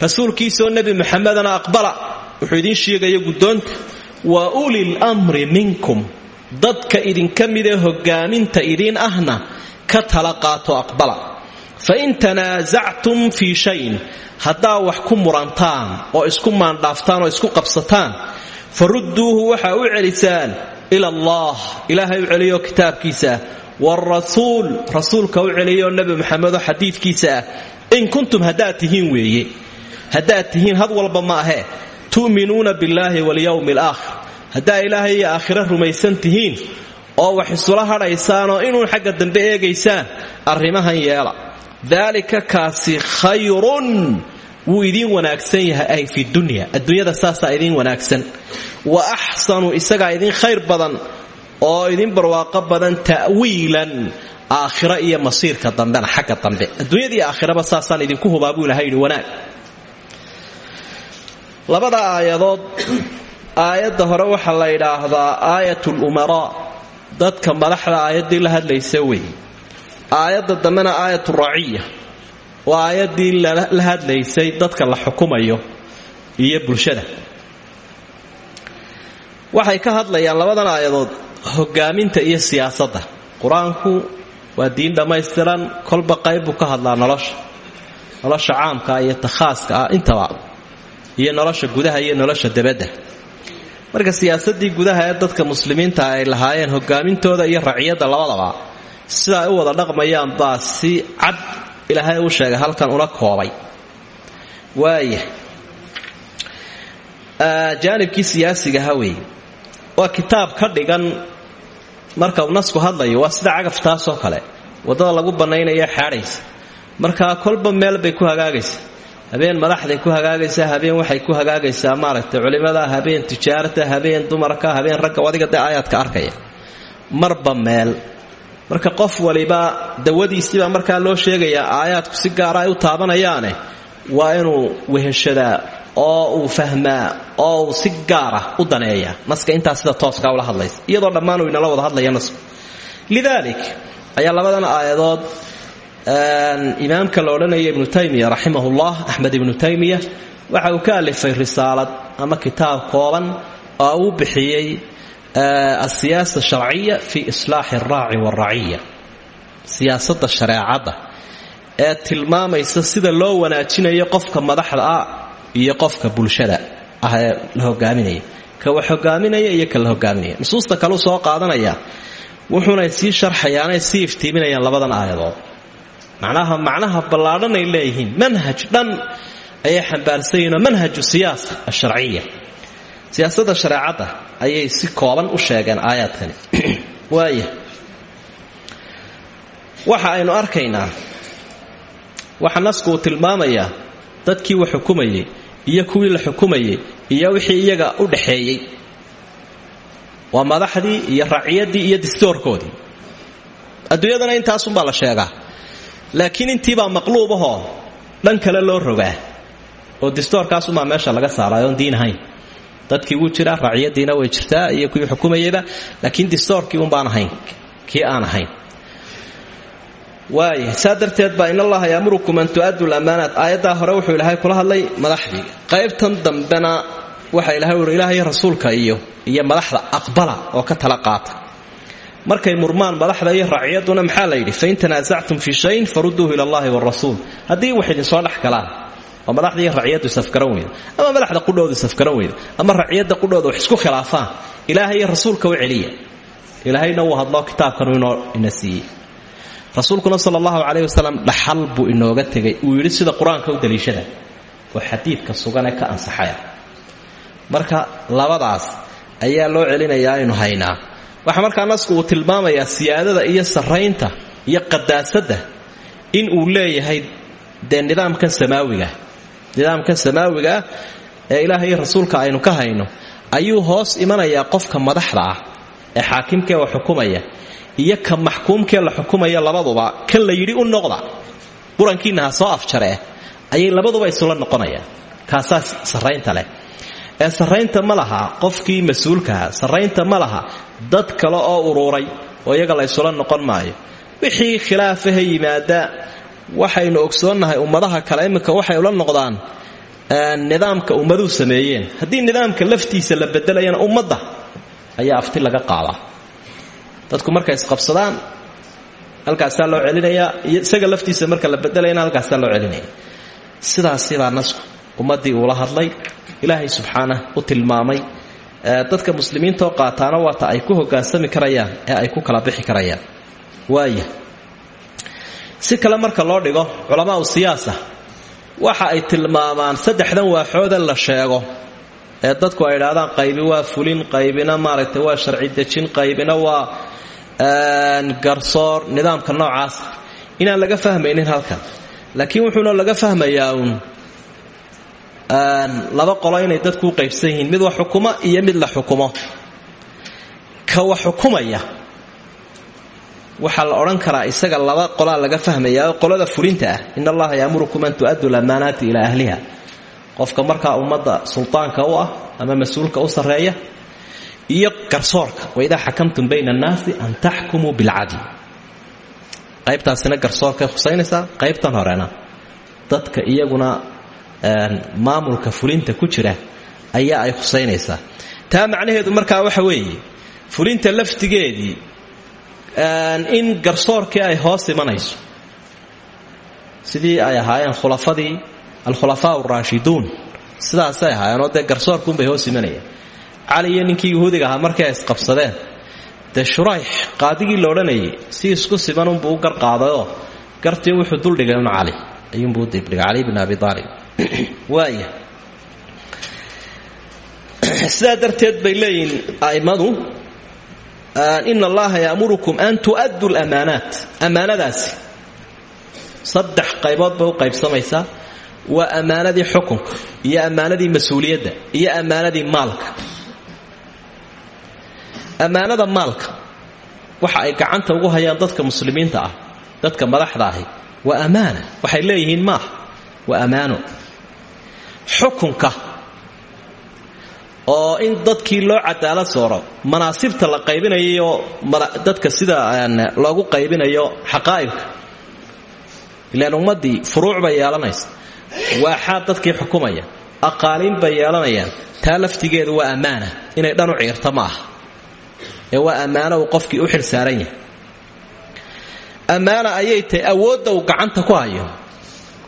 rasuulkiisoo nebi aqbala. Wuxuu idiin sheegaya guddoonta wa ulil mri minkum. Dadka idinka midee hogaaminta idiin ahna ka tala qaato aqbala. Fain tanaasactum fii shayin haddaa wax ku murantaan oo isku maandhaaftaan oo isku qabsataan farudduuhu waxaa u celisaan ila allah ilaahay u celiyo kitaabkiisa ah wrasuul rasuulka u celiyo nebi maxamedoo xadiidkiisa ah in kuntum haddaad tihiin weeye. Haddaad tihiin had walba ma ahee tu'minuuna billaahi walyowmi alaakhir haddaa ilaahay iyo aakhiro rumaysan tihiin oo wax isula hadhaysaanoo inuu xagga dambe eegaysaan arrimahan yeela daalika kaasi khayrun. Wuu idiin wanaagsan yahay ay fi dunya. Adduunyada saasaa idiin wanaagsan. Wa axsanu isagaa idiin khayr badan oo idin barwaaqo badan ta'wiilan. Aakhiro iyo masiirka dambena xagga dambe. Adduunyadii aakhiraba saasaan idinku hubaa buu ilahay yidhi wanaag. Labada aayadood aayadda hore waxaa la yidhaahdaa aayat lumaraa dadka madaxda aayaddii la hadlaysa wey aayadda dambena aayat raciya waa aayaddii la hadlaysay dadka la xukumayo iyo bulshada. Waxay ka hadlayaan labadan aayadood hogaaminta iyo siyaasadda. Qur'aanku waa diin dhammaystiran kolba qayb ka hadlaa nolosha. Nolosha caamka iyo takhaaska ah intaba iyo nolosha gudaha iyo nolosha dabadda. Marka siyaasadii gudaha ee dadka muslimiinta ay lahaayeen hogaamintooda iyo raciyadda labadaba sida ay u wada dhaqmayaan baa si cad ilaahay u sheegay halkan una koobay. Waaya jaanibkii siyaasigaha weeye waa kitaab ka dhigan marka nasku hadlayo waa sida cagaftaasoo kale. Waddada lagu bannaynaya xaadhaysa. Markaa kolba meel bay ku hagaagaysa. Habeen madaxday ku hagaagaysaa habeen waxay ku hagaagaysaa maaragtay culimada habeen tijaarta habeen dumarka habeen ragga adiga dee aayaadka arkaya. Marba meel marka qof waliba dawadiisiibaa markaa loo sheegayaa aayaadku si gaara ay u taabanayaane waa inuu weheshadaa oo uu fahmaa oo uu si gaara u daneeyaa. Naska intaa sida tooskaa ula hadlaysa. Iyadoo dhammaan inala wada hadlaya nasku lidaalik ayaa labadan aayadood imaamka la odhanaya ibnu taymiya raximahullah axmed ibnu taymiya waxa uu ka alifay risaalad ama kitaab kooban oo uu bixiyey asiyaasa sharciya fi islaaxi araaci waraciya siyaasadda shareecadda ee tilmaamaysa sida loo wanaajinayo qofka madaxda ah iyo qofka bulshada ah ee la hogaaminaya ka wax hogaaminaya iyo ka la hogaaminaya nusuusta kaleu soo qaadanaya wuxuunay sii sharxayaanay sii iftiiminayaan labadan aayadood macnaha macnaha ballaadhan ay leeyihiin manhaj dhan ayay xambaarsan yihiinoo manhaju siyaasa ayay si kooban u sheegeen aayaadkani waaya waxa aynu arkaynaa waxa nasku uu tilmaamayaa dadkii wax xukumayay iyo kuwii la xukumayay iyo wixii iyaga u dhaxeeyey. Waa madaxdii iyo raciyaddii iyo distoorkoodii. Adduunyadana intaasunbaa la sheegaa. Laakiin intiibaa maqluubahoo dhan kale loo rogaa. Oo distoorkaasumaa meesha laga saaraay oon diin ahayn dadkii wuu jiraa raciyadiina way jirtaa iyo kuwii xukumayayba laakiin distoorkii unbaan ahayn kii aan ahayn. Waaya saa baa in allaha yaamurukum an tu'addu lamaanaat aayaddaa hore wuxuu ilaahay kula hadlay madaxdii qaybtan dambena waxa ilahay ui ilaahay rasuulka iyo iyo madaxda aqbala oo ka tala qaata. Markay murmaan madaxda iyo raciyaduna maxaa la yidhi? Fain tanaasactum fii shayin faruduuhu ila allahi warasuul haddii wax idin soo dhex galaan oo madaxda iyo raciyaddu isafgaran weyda ama madaxda qudhoodu isafgaran weyda ama raciyadda qudhooda wax isku khilaafaan. Ilaahay iyo rasuulka u celiya. Ilaahayna wuu hadloo kitaabkanu inoo ina siiyey. Rasuulkuna sal allahu dhaxal buu inooga tegay. Uu yidhi sida qur'aanka u daliishada oo xadiidka suganee ka ansaxaya. Marka labadaas ayaa loo celinayaa aynu haynaa. Waxaa markaa nasku uu tilmaamayaa siyaadada iyo sarraynta iyo qadaasadda in uu leeyahay dee nidaamkan samaawiga nidaamkan samaawigaah ee ilaahay rasuulka aynu ka hayno ayuu hoos imanayaa qofka madaxda ah ee xaakimkee wax xukumaya iyo ka maxkuumkee la xukumaya labaduba. Kan la yidhi u noqda qurankiinna ha soo afjaree ayay labaduba isula noqonayaan. Kaasaa sarraynta leh. Ee sarraynta ma qofkii mas'uulkaha sarraynta ma laha dad kale oo uruuray oo iyaga la ysula noqon maayo. Wixii khilaafaha yimaada waxaynu ogsoonnahay ummadaha kale iminka waxay ula noqdaan nidaamka ummaduhu sameeyeen. Haddii nidaamka laftiisa la bedelayana ummadda ayaa afti laga qaadaa. Dadku markay isqabsadaan halkaasaa loo celinayaa isaga laftiisa marka la bedelayana halkaasaa loo celinaya. Sidaasibaa nasku ummaddii uula hadlay ilaahay subxaanah u tilmaamay dadka muslimiintaoo qaataana waata ay ku hogaansami karayaan ee ay ku kala bixi karayaan. Waaya si kale marka loo dhigo culamaau siyaasa waxa ay tilmaamaan saddexdan waaxooda la sheego ee dadku ay idhaahdaan qaybi waa fulin qaybina maaragtay waa sharci dejin qaybina waa garsoor nidaamka noocaas. Inaan laga fahmaynin halkan. Laakiin wuxuuna laga fahmayaa uun laba qolo inay dadku qaybsan yihiin mid wax xukumo iyo mid la xukumo. Ka wax xukumaya waxaa la odhan karaa isaga laba qolaa laga fahmayaa oo qolada fulinta ah. In allaha yaamurukum an tu'addu lamaanaati ilaa ahliha. Qofka markaa ummadda sultaanka u ah ama mas'uulka u iyo garsoorka waidaa xakamtum bayna annaasi an taxkumuu bilcadl qaybtaasina garsoorkay khusaynaysaa qaybtan horena dadka iyaguna maamulka fulinta ku jira ayaa ay khusaynaysaa taa macnaheedu markaa waxa weeye fulinta laftigeedii in garsoorkii ay hoos imanayso. Sidii ay ahaayeen khulafadii alkhulafaa araashiduun sidaasay ahaayeenoo dee garsoorkuunbay hoos imanayeen. Cali iyo ninkii yuhuudiga ahaa markii ay isqabsadeen dee shurayx qaadigii la odhanayay si isku siman unbuu u garqaadayoo gartii wuxuu duldhigay un cali. Ayuunbuu dibdhigay cali bn abi aalib waaya sidaa darteed bay leeyihiin a'immadu ina allaha yaamurukum an tu'addu lamaanaat ammaanadaasi saddex qaybood bay u qaybsamaysaa. Waa ammaanadii xukunka iyo ammaanadii mas'uuliyadda iyo ammaanadii maalka. Ammaanada maalka waxa ay gacanta ugu hayaan dadka muslimiinta ah dadka madaxda ahi waa ammaana waxay leeyihiin maaha waa ammaano xukunka oo in dadkii loo cadaalad sooro. Manaasibta la qaybinayo dadka sida loogu qaybinayo xaqaa'ibka ilaan ummaddii furuuc bay yeelanaysa waaxaad dadkii xukumaya. Aqaaliin bay yeelanayaan taa laftigeedu waa ammaana. Inay dhan u ciirta ma aha. Ee waa ammaano uu qofkii u xil saaran yahay. Ammaana ayay tahay awoodda uu gacanta ku hayo.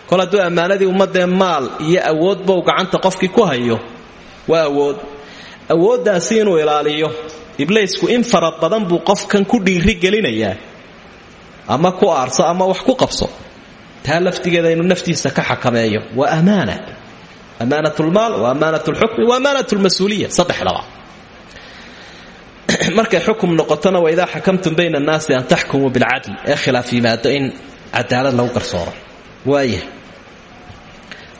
Kol hadduu ammaanadii ummaddee maal iyo awoodba uu gacanta qofkii ku hayo waa awood awooddaasi inuu ilaaliyo iblaysku in fara badan buu qofkan ku dhiiri gelinayaa ama ku aarso ama wax ku qabso. Taa inuu naftiisa ka xakameeyo. Waa ammaana ammaanat lmaal wa ammaanat lxukmi wa ammaanat lmas-uuliya saddexdaba markay xukum noqotona waidaa xakamtum bayna annaasi an taxkumuu bilcadl ee khilaaf yimaado in cadaalad lagu garsooro. Waaya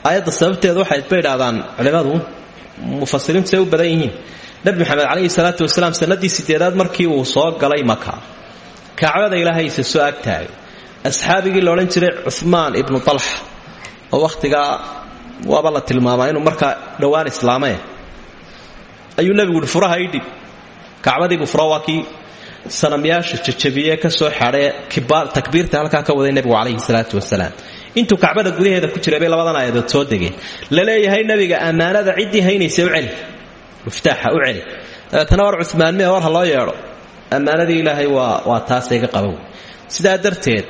aayadda sababteeda waxay bay idhahdaan culimmadu mufasiriintu say u badan yihiin. Nebi maxamed calayhi salaatu wasalaam sanadii sideedaad markii uu soo galay maka kacbada ilaahaysa soo agtaagay. Asxaabigii la odhan jiray cumaan ibnu talxa oo wakhtigaa waaba la tilmaamaa inuu markaa dhowaan islaamee ayuu nebigu uhi furaha idhib kacbadiibuu fura waa kii sanamyaasha jajabiye ka soo xadhee takbiirta halkaa ka waday nebigu calayhi salaatu wasalaam intuu kacbada gudaheeda ku jiray bay labadan aayadood soo degeen. La leeyahay nebiga ammaanada ciddii haynaysa u celi. Muftaaxa u celi. Dabeetana war cumaan mee war loo yeedho. Ammaanadii ilaahay waa taasayga qabow. Sidaa darteed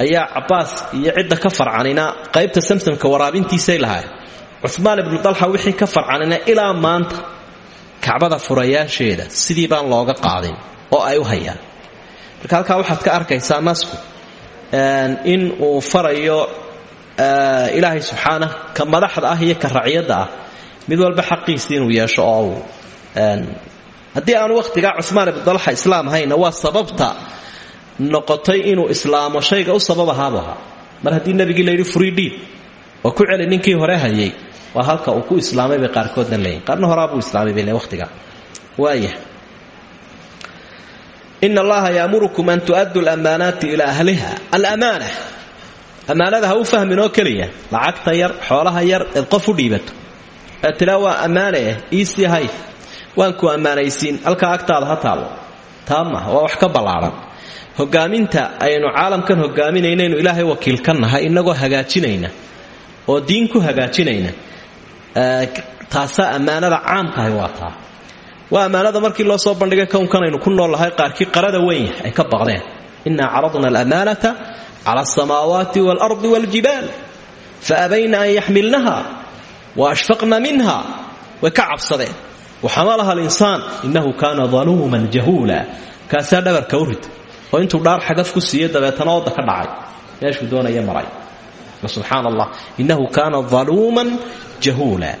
ayaa cabbaas iyo cidda ka farcanina qaybta samsamka waraabintiisay lahaay cumaan ibnu dalxa wixii ka farcanina ilaa maanta kacbada furayaasheeda sidii baan looga qaadin oo ay u hayaan. Marka waxaad ka arkaysaa nasku in uu farayo ilaahay subxaana ka madaxda ah iyo ka raciyadda ah. Mid walba xaqiisii inuu yeesho oo haddii aanu wakhtigaa cumaan ibnu dalxa islaam hayna waa sababta noqotay inuu islaamo shayga u sabab ahaabu ahaa mar haddii nebigii layidhi furiidhiib oo ku celi ninkii hore hayay waa halka uu ku islaamay bay qaarkoodna leeyihiin qaarna horaabuu islaamay bay le waqtiga. Waaya ina allaha yaamurukum an tu'addu lamaanaati ilaa ahliha alamaana ammaanada ha u fahmin oo keliya lacagta yar xoolaha yar eed qof u dhiibato ee tidhaa waa ammaane iisii hay waan ku ammaanaysiin halkaa agtaada ha taallo taa maaha waa wax ka ballaadhan hogaaminta aynu caalamkan hogaaminaynaynu ilaahay wakiil ka nahay inagoo hagaajinayna oo diin ku ammaanada caamkahay waa waa ammaanada markii loo soo bandhigay kownkan aynu ku nool lahay qaarkii qarada weyn ay ka baqdeen. Innaa caradna alamaanata cala alsamaawaati waalardi waaljibaal faabayna an yaxmilnaha wa ashfaqna minha way ka cabsadeen. Waxamalaha alinsaan innahu kaana daluuman jahuula. Kaasaa dhabarka u rid. Oo intuu dhaar xagaf ku siiyey dabeetana ooda ka dhacay. Meeshuu doonaya maray. Subxaan allah innahu kaana daluuman jahuula.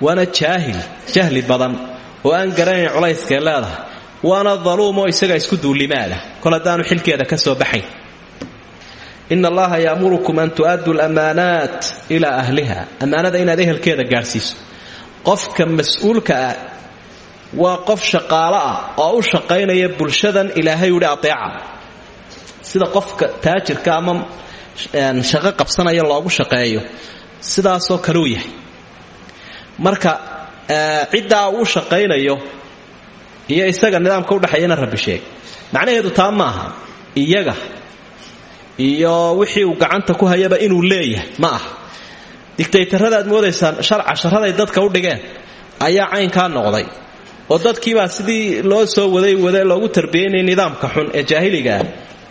Waana jaahil jahli badan oo aan garanayn culayskay leedahay waana daluumoo isagaa isku duulimaada kol haddaanu xilkeeda ka soo baxayn. Ina allaha yaamurukum an tu'addu lamaanaat ilaa ahliha. Ammaanada inaad ehelkeeda gaadhsiiso qofka mas'uulka ah waa qof shaqaalo ah oo u shaqaynaya bulshadan ilaahay uhi ateeca. Sida qofka taajirka ama shaqo qabsanaya loogu shaqeeyo sidaasoo kaleu yahay. Marka ciddaa uu shaqaynayo iyo isaga nidaamka udhexeeyana rabbi sheeg. Macnaheedu taa maaha iyaga iyo wixii uu gacanta ku hayaba inuu leeyahay ma aha. Digtaytaradaad moodaysaan casharaday dadka u dhigeen ayaa caynkaa noqday. Oo dadkiibaa sidii loo soo waday wada loogu tarbiyeynay nidaamka xun ee jaahiligaah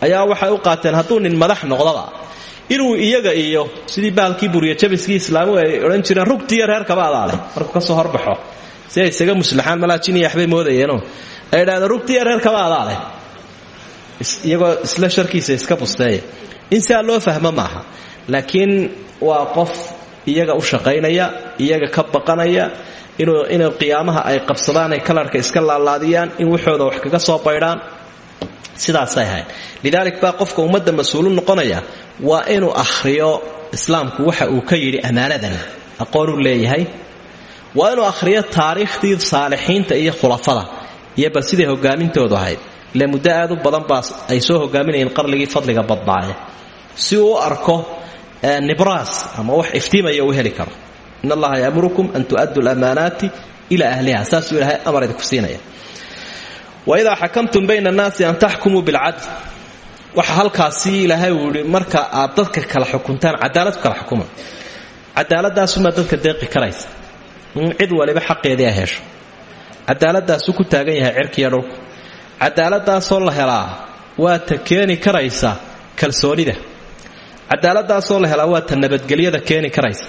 ayaa waxay u qaateen hadduu nin madax noqdaba inuu iyaga iyo sidii baalkii buriya jabiskii islaamu ay odhan jireen rugtiiyo reerkaba adaale markuu ka soo horbaxo si ay isaga muslaxaan malaajiniya waxbay moodayeenoo ay idhahdeen rugtiiyo reerkaba adaale iyagoo isla sharkiisa iska busteeya in loo fahmo maaha laakiin waa qof iyaga u shaqaynaya iyaga ka baqanaya inuu qiyaamaha ay qabsadaan ay kalarhka iska laalaadiyaan in waxooda wax kaga soo baydhaan sidaasay ahayd. Lidaalik baa qofka ummadda mas'uulu noqonaya waa inuu akhriyo islaamku waxa uu ka yidhi ammaanadan aqoonuu leeyahay. Waa inuu akhriyo taariikhdii saalixiinta iyo khulafada iyo bal siday hogaamintoodu ahayd. Ile muddo aad u badan baa ay soo hogaaminayeen qarligii fadliga badnaaye si uu arko nibraas ama wax iftiimaya uu heli karo. In yaamurukum an tu'addu lamaanaati ila ahliha saasuu ilaahay amar idinku siinaya waidaa xakamtum bayna annaasi an taxkumuu bilcadl waxa halkaasi ilaahay uu marka aad dadka kala xukuntaan cadaalad kala xukuma. Cadaaladdaasumaa dadka deeqi karaysa. In cid waliba xaqeedii a hesho. Ku taagan yahay cirkiiyo dhulku cadaaladaasoo la helaa waa ta keeni karaysa kalsoonida. Cadaaladaasoo la helaa waa ta nabadgelyada keeni karaysa.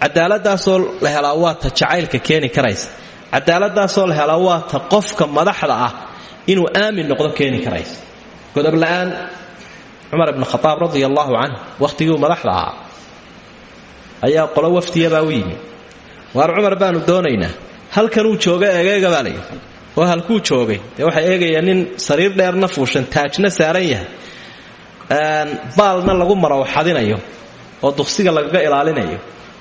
Cadaaladaasoo la helaa waa ta jacaylka keeni karaysa. Cadaaladaasoo la helaa waa ta qofka madaxda ah inuu aamin noqdo keeni karaysa godob la'aan cumar ibnu khadaab radia allaahu canh wakhtigii madaxda ahaa ayaa qolo wafdiyabaa u yimi. Waar cumar baanu doonaynaa halkanuu jooga egeega baa oo halkuu joogay dee waxay eegayaan nin sariir dheerna fuushan taajna saaran yahay. Baalna lagu marawxadinayo oo duqsiga lagaga ilaalinayo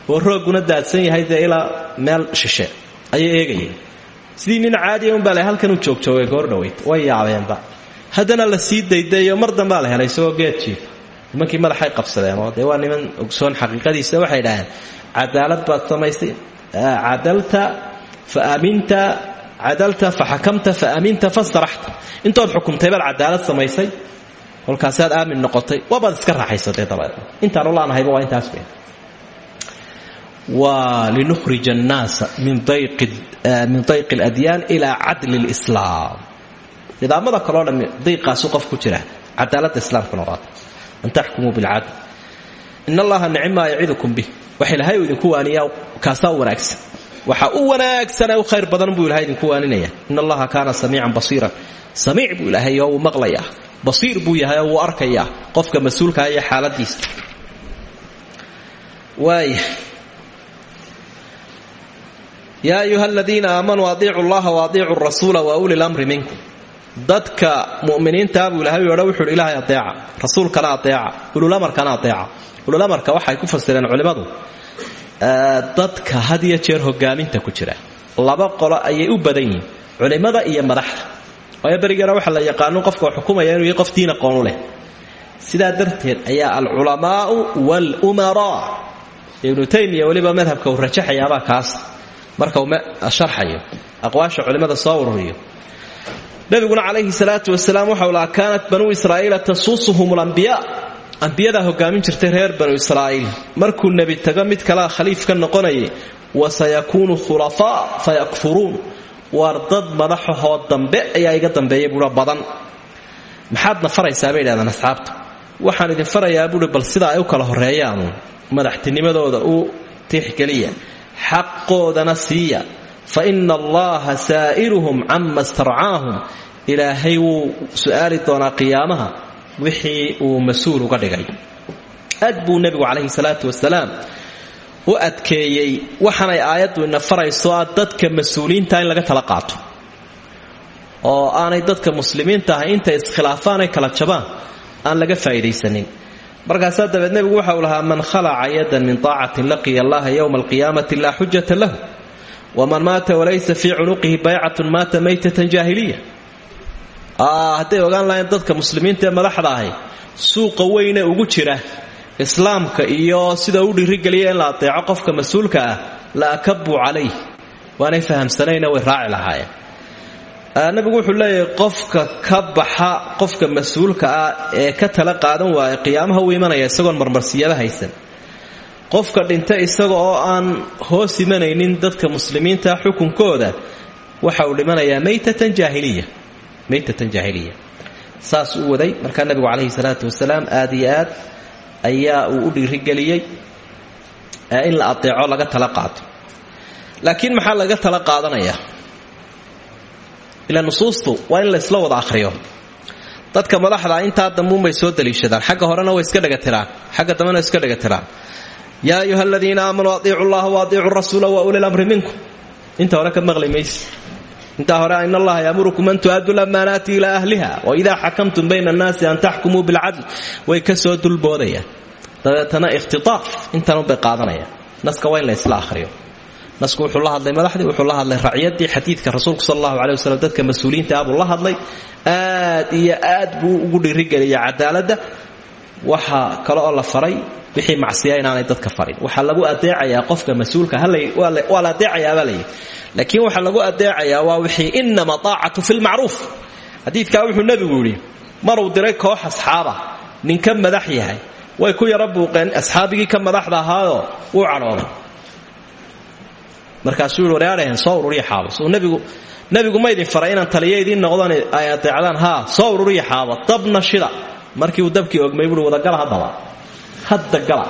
oo roogguna daadsan yahay dee ilaa meel shishe ayay eegayeen sidii nin caadiya unbaa la halkanuu joogjoogay goordhaweyd way yaabeenba. Haddana la sii daydayo mar dambaa la helay isagoo geed jiifa nimankii madaxay qabsadeen oo dee waa niman ogsoon xaqiiqadiisa waxay dhaheen cadaalad baad samaysay cadalta fa aaminta cadalta fa xakamta fa aaminta fastaraxta intood xukumtay baad cadaalad samaysay. Kolkaasaad aamin noqotay. Waabaad iska raaxaysatay dabadeed intaanu laanahayba waa intaas wey waa linukhrija annaasa min dayqi aladyaan ilaa cadli lislaam nidaamada kaleo dhan dayqaasu qof ku jira cadaaladda islaamka noqaata an taxkumuu bilcadl in allaha nicmaa yacidukum bih wax ilahay uu idinku waaniyaa kaasaa u wanaagsan waxa u wanaagsanee u khayr badan buu ilahay idinku waaninaya in allaha kaana samiican basiiran samiic buu ilaahay oo uu maqlayaa buu yahay oo wuu qofka mas'uulkaah iyo xaaladiisa waaya yaa ayuha aladiina aamanuu adiicu llaha wa adiicu rasuula wa uli lamri minkum. Dadka muminiintaa buu ilahay odha wuxuuhi ilaahay adeeca rasuulkana adeeca ululamarkana adeeca. Ululamarka waxay ku fasireen culimmadu dadka had jeer hogaaminta ku jira. Laba qolo ayay u badan yihiin iyo madaxda. Waayo berigeena waxaa la yaqaano qofka xukumaya inuu qof diin aqoonu leh. Sidaa darteed ayaa alculamaau walumaraa. Ibnu taymiya weliba madhabka uu rajaxayaabaa kaas marka uu sharxayo aqwaasha culimmada soo ururiyo. Nabiguna calayhi salaatu wasalaam waxau lahaa kaanat banuu israa'iila tasuusuhum lambiyaa ambiyadaa hogaamin jirtay reer banu israa'iil. Markuu nebi tago mid kalea khaliif ka noqonayay wa sayakuunu khulafaa fayakfuruun. Waar dad madaxahoo dambe ayaa iga dambeeya buua badan. Maxaadna faraysaa bay idhahdeen asxaabta waxaan idin farayaa buui bal sida ay u kala horeeyaanu madaxtinimadooda u tiixgeliya xaqoodana siiya. Fa ina allaha saa'iluhum cama starcaahum. Ilaahay wuu su'aali doonaa qiyaamaha wixii uu mas'uul uga dhigay. Aad buu nebigu calayhi salaatu wasalaam u adkeeyey waxaanay aayaddu ina farayso ah dadka mas'uuliyiinta in laga tala qaato. Oo aanay dadka muslimiinta ahay intay iskhilaafaan ay kala jabaan aan laga faa'iidaysanin markaasaa dabeed nebigu waxa uu lahaa man khalaca yadan min taacatin laqiya allaha yowma alqiyaamati laa xujata lahu waman maata walaysa fii cunuqihi baycatun maata maytatan jaahiliya hadday ogaan lahayn dadka muslimiinta ee madaxda ahay suuqa weyne ugu jira islaamka iyo sida u dhiirigeliya in la adeeco qofka mas'uulka ah la akabuu calayh. Waanay fahamsanayna way raaci lahaayeen nabigu wuxuu leeyahay qofka ka baxa qofka mas'uulka ah ee ka tala qaadan waaya qiyaamaha uu imanaya isagoon marmarsiyaba haysan. Qofka dhinta isaga oo aan hoos imanaynin dadka muslimiinta xukunkooda waxa uu dhimanayaa maytatan jaahiliya. Maytatan jaahiliya. Saas u waday markaa nabigu calayhi salaatu wasalaam aad iyo aad ayaa uu u dhiirigeliyey in la adeeco laga tala qaato. Laakiin maxaa laga tala qaadanayaa ila nusuustu waa in laysla wada akhriyo. Dadka madaxda intaa dambuunbay soo daliishadaan. Xagga horena way iska dhagatiraan xagga dambena iska dhagatiraan yaa ayuha aladiina aamanuu adiicu llaha wa adiicu rasuula wa uli lamri minkum. Inta hore ka maqli mayse. Hore in allaha yaamurukum an tu'addu lamaanaati ilaa ahliha wa idaa xakamtum bayna annaasi an taxkumuu bilcadl way ka soo dulboodayaan. Dabeetana ikhtitaaf intanunbay qaadanayaan. Naska waa la isla ahriyo nasku wuxuu la hadlay madaxdii wuxuu la hadlay racyadii xadiidka rasuulku sal allahu waslm dadka mas'uuliyiinta la hadlay. Aad iyo aad buu ugu dhiirigeliyay cadaaladda waxa kale oo la faray wixii macsiya inaanay dadka farin. Waxaa lagu adeecayaa qofka mas'uulka waa la adeecayaabaa laakiin waxaa lagu adeecayaa waa wixii inama aacatu fi lmacruuf xadiidkaa wuxuu nebigu yidhi maruu diray koox asxaaba ninka madax yahay. Way ku yara buuqeen asxaabigii madaxda ahaayoo wuu cadhooday markaasuu yii wareeraheen soo ururiya xaabo suu nebigu nebigu ma idin faray inaan taliyo idiin noqdon ay adeecdaan haa soo ururiya xaabo dabna shida. Markii uu dabkii ogmay buui wadagala haddaba hadda gala.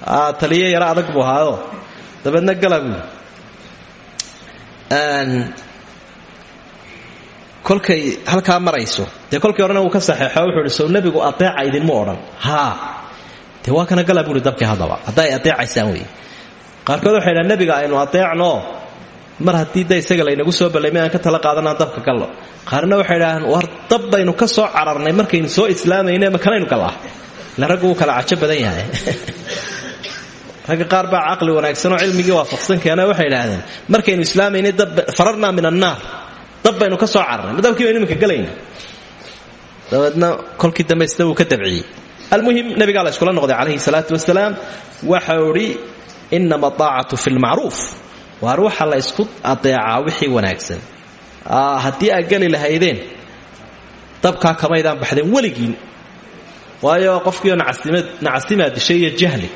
Taliyo yaro adag buu ahaayo dabeedna gala buui kolkay halkaa marayso dee kolkii horena uu ka saxeexo wuxuu ihi sow nebigu adeeca idinma odhan. Haa waa kana gala buuhi dabkii haddaba hadda ay adeecaysaan qaarkood waxay dhaha nebiga aynu adeecno mar haddii da isaga laynagu soo ballamay aan ka tala qaadanaa dabka gallo qaarna waxay dhahaan war dab baynu ka soo cararnay markaynu soo islaamayne makanaynu gallaa ila raggu kala cajo badan yahay. Ragga qaar baa caqli wanaagsanoo cilmigii waafaqsan keena waxay idhaahdeen markaynu islaamaynay fararnaa min annaar dab baynu ka soo cararnay. Ma dabkii baynu iminka galayna dabeedna kolkii dambe isna ka dabciyey. Almuhim nabigaa la iskula noqday calayhi salaatu wasalaam waxau inama aacatu fi lmacruuf waar waxa la isku adeecaa wixii wanaagsan. Haddii aad geli lahaydeen dabkaa kamaydaan baxdeen weligiin. Waayo qofkiio nacasimaa dishay iyo jahli.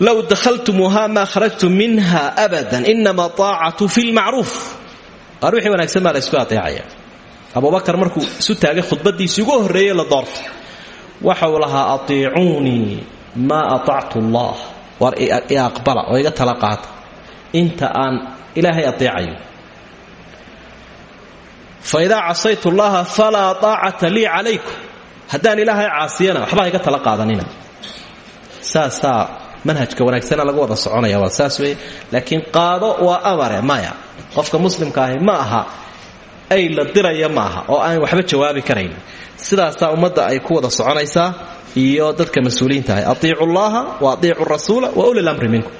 Low dakhaltumuuha maa kharajtum minha abadan inama aacatu fi lmacruuf wixii wanaagsan baa la isku adeecaya abubakar markuu isu taagay khudbadiisii ugu horreeyey la doortay. Waxa uu lahaa atiicuunii maa aactu allah war aqbala oo iga tala qaata. Inta aan ilaahay adeecayo. Fa idaa casaytu llaha falaa aacata lii calaykum. Haddaan ilaahay caasiyana waxbaa iga tala qaadanina. Saasaa manhajka wanaagsana lagu wada soconaya waa saas wey laakiin qaado waa amare maya. Qofka muslimka ahi ma aha ay la diraya ma aha oo aan waxba jawaabi karayn. Sidaasaa ummadda ay ku wada soconaysaa iyo dadka mas'uuliyiinta ahay aiicu wa aiicu rasuula wa uli lamri minkum.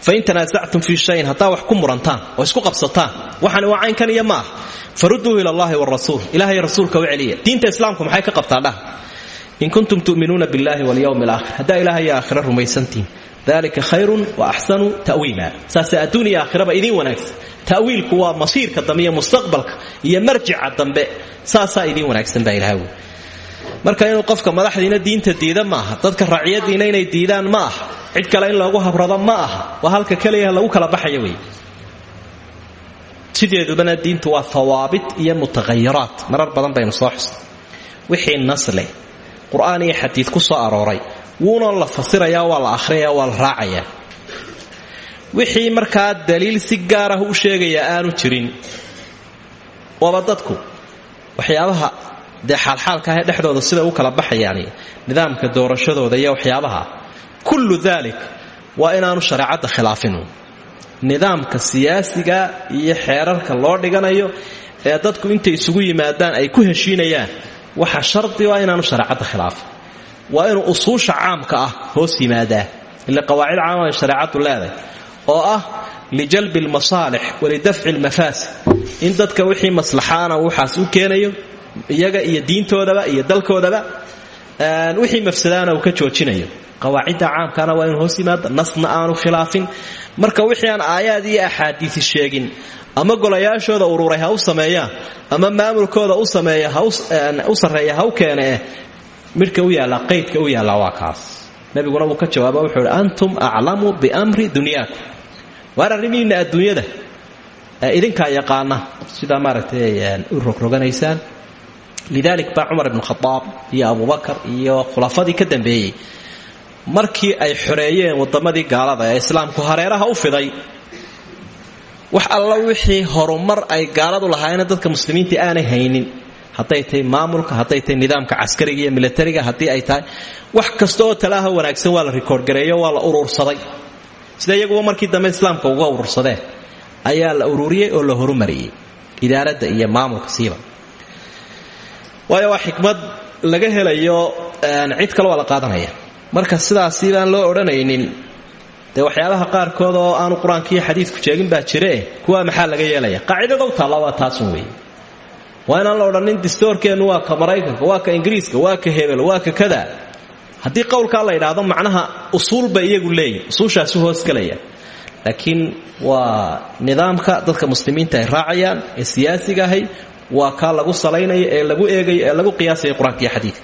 Fain tanaasactum fii shayin haddaa wax ku murantaan oo isku qabsataan waxani waa caynkan iyo ma ah. Faruduu ila allahi warasuul ilahay rasuulka u celiya. Diinta islaamku maxay ka qabtaa dhah in kuntum tu'minuuna billahi walyowmi alaakhir haddaa ilahay iyo aakhira rumaysantihin dalika khayrun wa axsanu ta'wiila. Saase adduun iyo aakhiraba idiin wanaagsan. Ta'wiilku waa masiirka mustaqbalka iyo marjica dambe. Saasaa idiin wanaagsan baa marka inuu qofka madaxdiina diinta diida ma aha dadka raaciyadiina inay diidaan ma aha cid kale in lagu habrado ma aha waa halka keliya lagu kala baxaya wey sideedubana diintu waa hawaabit iyo mutahayiraat marar badan baynu soo xusnay. Wixii nasleh qur'aan iyo xadiid ku soo arooray wuuna la fasirayaa waa la akhriyaya waa wixii markaa daliil si gaar ah u sheegaya aanu jirin. Waaba dadku waxyaabaha dee xaalxaalka ahee dhexdooda siday u kala baxayaan nidaamka doorashadooda iyo waxyaabaha. Kullu dalik waa inaanu shareecadda khilaafinu. Nidaamka siyaasiga iyo xeerarka loo dhiganayo ee dadku intay isugu yimaadaan ay ku heshiinayaan waxa shardi waa inaanu shareecadda khilaafin waa inuu usuusha caamka ah hoos yimaadaa. Ile qawaacid caama ay shareecaddu leedahay oo ah lijalbi almasaalix walidafci almafaasid in dadka wixii maslaxaana waxaas u iyaga iyo diintoodaba iyo dalkoodaba wixii mafsadaana uu ka joojinayo. Qawaacidda caamkaana waa inuu hoos yimaada nasna aanu khilaafin. Marka wixii aan aayaad iyo axaadiisi sheegin ama golayaashooda ururay ha u sameeyaan ama maamulkooda u sameeya u sarreeya ha u keene midhka u yaallaa qaydka u yaallaa waa kaas. Nabiguna wuu ka jawaaba wuxuu antum aclamu biamri dunyaakum. Waar arrimihiinna adduunyada? Idinkaa yaqaana. Sidaa maaragtay u rogroganaysaan lidalik baa cumar ibnu khadaab iyo abubakar iyo khulafadii ka dambeeyey markii ay xoreeyeen wadamadii gaalada ee islaamku hareeraha u fiday wax alla wixii horumar ay gaaladu lahaayeen dadka muslimiinta aanay haynin hadday tahay maamulka hadday tahay nidaamka caskariga iyo milatariga haddii ay tahay wax kasta talaaha wanaagsan waa la rikoordgareeyo waa la uruursaday sida iyaguba markii dambe islaamka uga urursadeen ayaa la ururiyey oo la horumariyey idaaradda iyo maamulka siiba waayo waa xikmad laga helayo cid kale waa qaadanaya. Marka sidaasi baan loo odhanaynin dee waxyaabaha qaarkood oo aanu qur'aanka iyo xadiidku sheegin baa jiree kuwaa maxaa laga yeelaya? Qaacidada u taalla waa taasun weeye. Waa inaan la odhanin waa ka maraykanka waa ka ingiriiska waa ka hebel waa ka kada. Haddii qowlkaa la yidhaahdo macnaha usuulba iyagu leeyihiin usuushaasu hoosgelaya laakiin waa nidaamka dadka muslimiinta ay raacayaan ee siyaasiga ahay waa kaa lagu salaynayo ee lagu eegayo ee lagu qiyaasayo qur'aanka iyo xadiidka.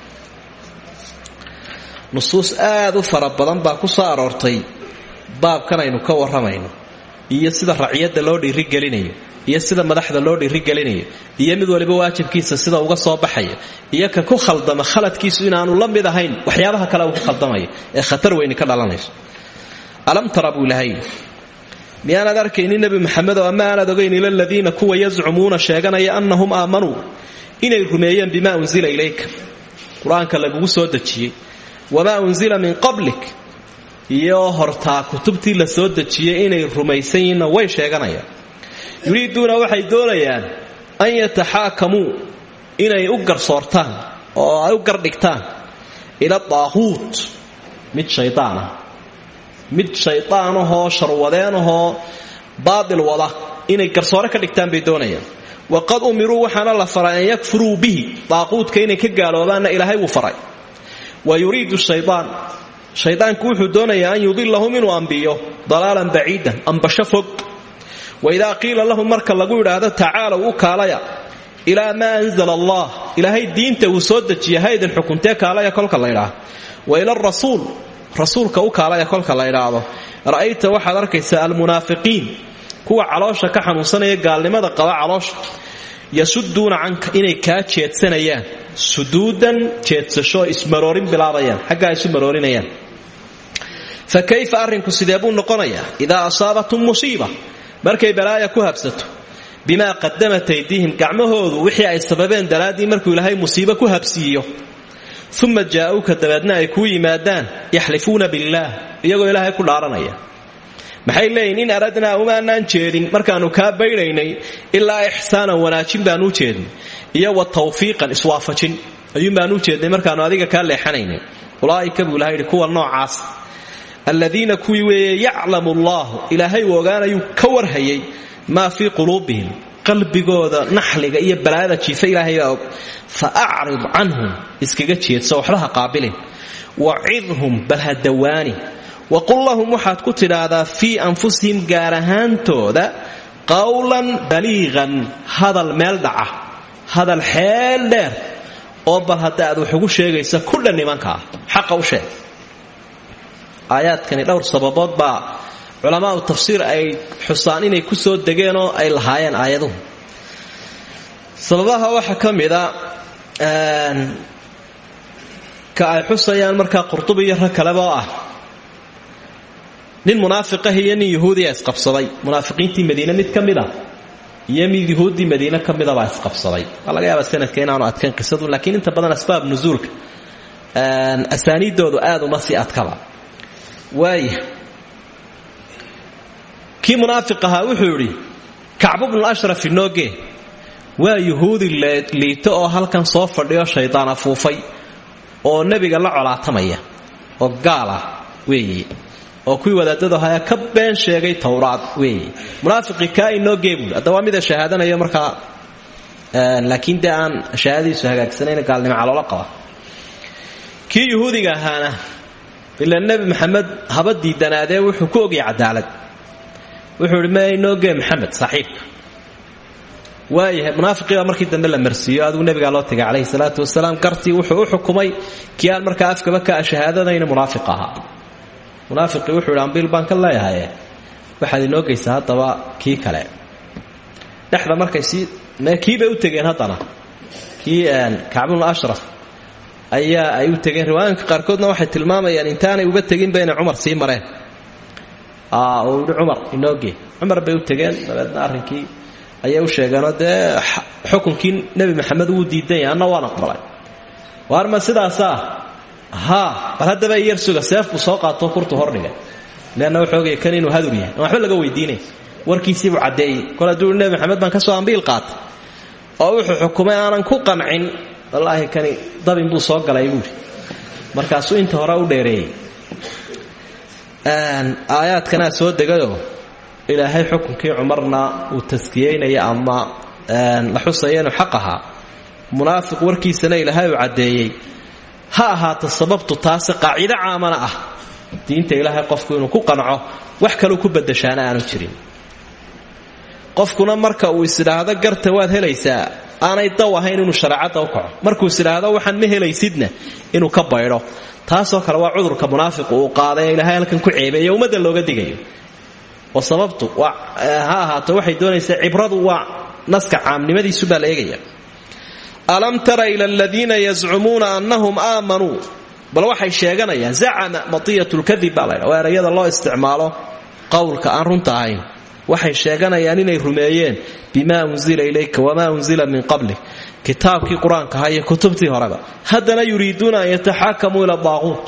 Nusuus aad u fara badan baa ku soo aroortay baabkan aynu ka warramayno iyo sida raciyadda loo dhiirigelinayo iyo sida madaxda loo dhiirigelinayo iyo mid waliba waajibkiisa sida uga soo baxaya iyo ka ku khaldama khaladkiisu inaanu la mid ahayn waxyaabaha kale ku khaldamaya ee khatar weyni ka dhalanayso. Alam tara buu ilahay miyaanaad arkaynin nebi maxamedo ama aanaad ogayn ila ladiina kuwa yazcumuuna sheeganaya annahum aamanuu inay rumeeyeen bimaa unsila ilayka. Qur'aanka lagugu soo dejiyey wamaa unsila min qablik iyo hortaa kutubtii la soo dejiyey inay rumaysan way sheeganayaan. Yuriiduuna waxay doonayaan an yataxaakamuu inay u garsoortaan oo ay u gardhigtaan ila daaquut mid shaydaan ah mid shaydaanahoo sharwadeenahoo baadil wada inay garsoore ka dhigtaan bay doonayaan. Waqad umiruu waxaana la faray an yakfuruu bihi. Daaquudka inay ka gaaloobaanna ilaahay wuu faray. Wa yuriidu shaydaan shaydaanku wuxuu doonayaa an yudilahum inuu ambiyo dalaalan baciidan ambasho fog. Waidaa qiila lahum marka lagu yidhaahdo tacaalow u kaalaya ilaa maa anzala allah. Ilaahay diinta uu soo dejiya haydin xukuntee kaalaya kolka la ydhaahdo wa ila rasuul rasuulka u kaalaya kolka la ydhaahdo ra'ayta waxaad arkaysaa almunaafiqiin kuwa caloosha ka xanuunsanaya gaalnimada qaba caloosha yasuduuna canka inay kaa jeedsanayaan suduudan jeedsasho ismaroorin bilaabayaan xaggaa isu fa kayfa arrinku sidee buu noqonayaa? Idaa asaabatum musiiba markay balaaya ku habsato bimaa qadamat aydiihim gacmahoodu wixii ay sababeen daraaddii markuu ilaahay musiibo ku habsiiyo uma jaa'uuka dabeedna ay kuu yimaadaan yaxlifuuna billaah iyagoo ilaahay ku dhaaranaya. maxay leeyihiin in aradnaa umaanaan jeedin markaannu kaa baydhaynay ilaa ixsaanan wanaajin baanu jeednay iyo wa tawfiiqan iswaafajin. ayuunbaanu jeednay markaannu adiga kaa leexanaynay. ulaa'ika buu ilahay yidhi kuwa noocaas alladiina kuwii weeye yaclamu allaahu ilaahay uu ogaanayuu ka warhayay maa fii quluubihim qalbigooda naxliga iyo balaayada jiifa ilaahay baa og fa acrid canhum iskaga jeedso waxba ha qaabilin. Wacidhum bal ha dawaani. Waqul lahum waxaad ku tidhaahdaa fii anfusihim gaar ahaantooda qowlan baliiqan hadal meel dhaca hadal xeel dheer oo bal hadda aad wax ugu sheegaysa kudha nimankaa xaqa u sheeg. Aayaadkani dhowr sababood baa culamaau tafsiir ay xusaan inay ku soo degeenoo ay lahaayeen aayaduhu sababaha waxaa ka mida ka ay xusayaan markaa qurtubi iyo rag kaleba oo ah. Nin munaafiqah iyo nin yahuudiya isqabsaday. Munaafiqiintii madiine mid ka mid a iyo mid yahuuddii midabaa isqabsaday. Waa laga yaabaa sanadka inaanu qisadu laakiin inta badan asbaab nusuulka asaaniiddoodu aad uma sii adkaba. Waaya kii munaafiq ahaa wuxuu yidhi kacbu bnulashraf inooge waa yuhuudi liito oo halkan soo fadhiyo shaydaan afuufay oo nebiga la colaatamaya oo gaal ah oo kuwii wadaadadu ahaa ka been sheegay towraad weeye munaafiqii kaa inooge buui hadda waa mida laakiin dee aan shahaadadiisu gaalnimo caloola qaba. Kii yuhuudiga ahaana ila nebi maxamed haba diidanaadee wuxuu ku ogay cadaalad wuxuu ihi ma inoogee maxamed saaxiibka waayahay munaafiqii baa markii dambe la marsiiyo adigu nebigaa loo tegay calayhi salaatu wasalaam gartii wuxuu u xukumay kii aan markaa afkaba ka shahaadadayna munaafiq munaafiqii wuxuu ambiil baan ka leeyahaye waxaad inoo geysaa haddaba kii kale. Dhexda markay sii kii bay u tegeen haddana. Kii kacbul ashraf ayaa ay u tegeen. Riwaayanka qaarkoodna waxay tilmaamayaan intaanay uga teginba inay cumar sii mareen uu yihi cumar inooge cumar bay u tegeen dabeedna arrinkii ayay u sheegeenoo dee xukunkii nebi maxamed wuu diidan yahay anna waan aqbalay waar ma sidaasaa haa bal haddaba iyar suga seef buu soo qaato kurtu hordhigay leanna wuxuu ogaya kan inuu hadur yahay. Waxba laga weydiinay warkiisiibuu caddeeyey kol hadduu nebi maxamed baan ka soo ambiil qaatay. Oo wuxuu xukumay aanan ku qancin. Wallaahi kani dabin buu soo galay buuhi markaasuu inta hore u dheereeyey aayaadkanaa soo degayoo ilaahay xukunkii cumarna uu taskiyeynaya ama la xusaya inuu xaq ahaa munaafiq warkiisana ilaahay uu caddeeyey. Ha ahaato sababtu taasi qaacido caamana ah. Diinta ilaahay qofku inuu ku qanco wax kaleu ku badashaana aanu jirin. Qofkuna marka uu isidhaahdo garta waad helaysaa aanay daw ahayn inuu shareecadda u kaco. Markuu isidhaahdo waxaan ma helaysidna inuu ka baydho taasoo kale waa cudurka munaafiqu uu qaaday ee ilaahay halkan ku ceebeeye ummadda looga digayo. Oo sababtu ha ahaato waxay doonaysaa cibradu waa naska caamnimadiisu baa la eegaya. Alam tara ila aladiina yazcumuuna annahum aamanuu bal waxay sheeganayaan zacama matiyat lkadib baa laydha waa erayada loo isticmaalo qowlka aan runta ahayn waxay sheeganayaan inay rumeeyeen bimaa unzila ilayka wamaa unzila min qablik. Kitaabkii qur'aanka ahaa iyo kutubtii horeba. Haddana yuriiduuna ila daaquut.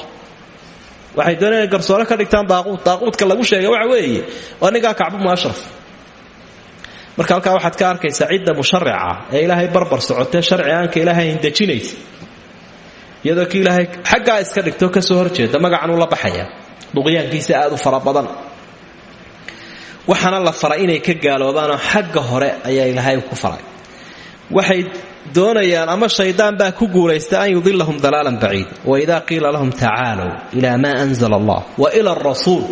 Waxay dooneen inay garsoore ka dhigtaan daaquut. Daaquutka lagu sheegay waxa weeye waa ninkaa kacbumu marka halkaa waxaad ka arkaysaa cidda musharica ee ilaahay barbar socotee sharci aanka ilaahay hindajinaysa iyadoo kii ilaahay xaggaa iska dhigto ka soo horjeeda magacan uu la baxaya. Duqyaankiisa aad u fara waxaana la faray inay ka gaaloobaanoo xagga hore ayaa ilaahay ku faray. Waxay doonayaan ama shaydaan baa ku guulaysta an yudilahum dalaalan baciid waidaa qiila lahum tacaalow ilaa maa anzala allah wa ila arasuul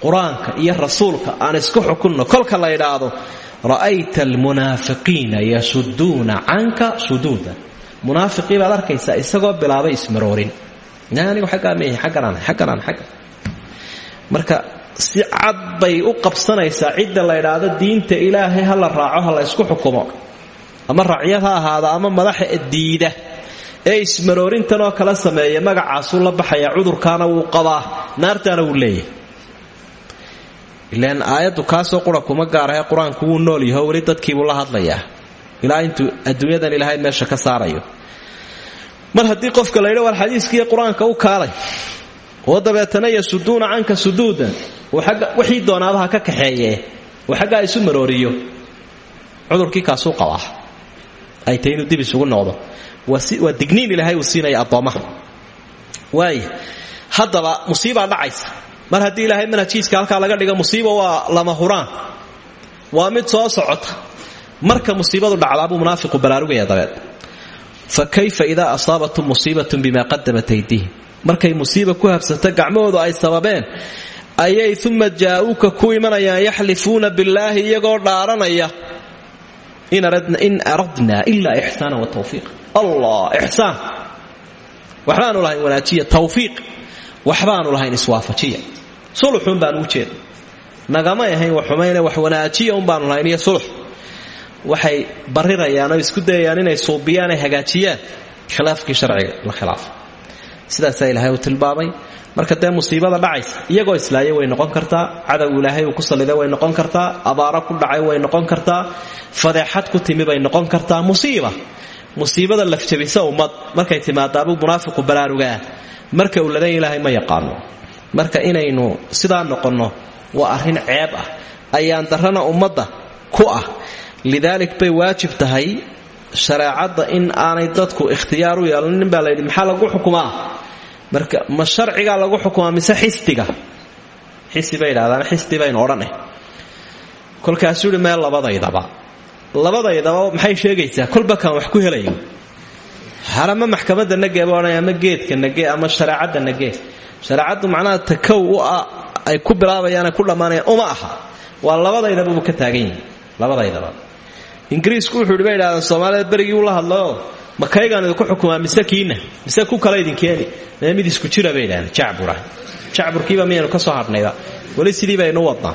qur'aanka iyo rasuulka aan isku xukunno. Kolka la idhaahdo ra'ayta almunaafiqiina yasuduuna canka suduuda munaafiqii baad arkaysaa isagoo bilaabay ismaroorin. Anigu aggaa m si cad bay u qabsanaysaa cidda la idhaahdo diinta ilaahay ha la raaco ha la ysku xukumo. Ama racyad ha ahaada ama madaxa diida ee ismaroorintan oo kala sameeya magacaasuu la baxaya cudurkaana wuu qabaa naartaana wuu leeyahay. Ilaan aayaddu kaasoo qura kuma gaarahe qur'aanku wuu nool yaho weli dadkiibuu la hadlayaa. Ilaa intuu adduunyadan ilaahay meesha ka saarayo. Mar haddii qofka laydha war xadiiskiiyo qur'aanka kaalay oo dabeetana yasuduuna canka suduudan wixii doonaabaha ka kaxeeye uu xaggaa isu marooriyo. Cudurkii kaasuu qabaa. Ay tay dib isugu noqdo. Waa digniin ilaahay uu siinaya addoommaha waaya haddaba musiibaa dhacaysa. Mar haddii ilaahay manhajkiiska halkaa laga dhigo musiiba waa lama huraan. Waa mid soo socota. Marka musiibadu dhacdaabuu munaafiqu baraarugaya dabeed. Fa kayfa idaa asaabatum musiibatun bima qadamat aydiihim markay musiiba ku habsato gacmahoodu ay sababeen ayay uma jaa'uuka ku imanayaan yaxlifuuna billaahi iyagoo dhaaranaya in aradnaa ilaa ixsaana wa tawfiiq. Allah ixsaan. Waxbaanu lahayn wanaajiya tawfiiq. Waxbaanu lahayn iswaafajiya. Suluxun baanu u jeeda nagamay ahayn wax xumayne wax wanaajiya un baanu lahayn iyo waxay barirayaan isku dayayaan inay suubiyaan ay hagaajiyaan. Khilaafkii sharciga la sidaasaa ilaahay uu tilmaamay. Marka dee musiibada dhacaysa iyagoo islaaya way noqon kartaa cadow ilaahay ku saliday way noqon kartaa abaaro ku dhacay way noqon kartaa fadeexad ku timi bay noqon kartaa musiiba. Musiibada lafjabisa ummad markay timaadaabuu munaafiqu baraarugaa. Marka uu ladan ilaahay ma yaqaano. Marka inaynu sidaa noqonno waa arrin ceeb ah ayaan darrana ummadda ku ah. Lidaalik bay waajib tahay shareecadda in aanay dadku ikhtiyaar u yeelanin baa layidhi maxaa lagu xukumaa marka ma sharcigaa lagu xukumaa mise xisbiga xisi bay idhahdaan xisbi baynu odhaneh kolkaasuu labadaydaba. Labadaydaba maxay sheegaysaa? Kolba kaan wax ku helayo. Nagee baa odhanaya ama geedka nagee ama shareecadda nagee shareecaddu macnaha takow ay ku bilaabayaane ku dhammaanayaan uma aha. Waa labadaydaba ka taagan labadaydaba. Ingiriisku wuxuu yidhi bay idhahdeen soomaalida berigii ula hadlayo ma kaygaan idinku xukumaa mise kiina mise ku kale idinkeeni. Mee mid isku jira bay idhahdeen jacbura. Jacburkiiba miyaynu ka soo hadhnayba weli sidii baynu wadnaa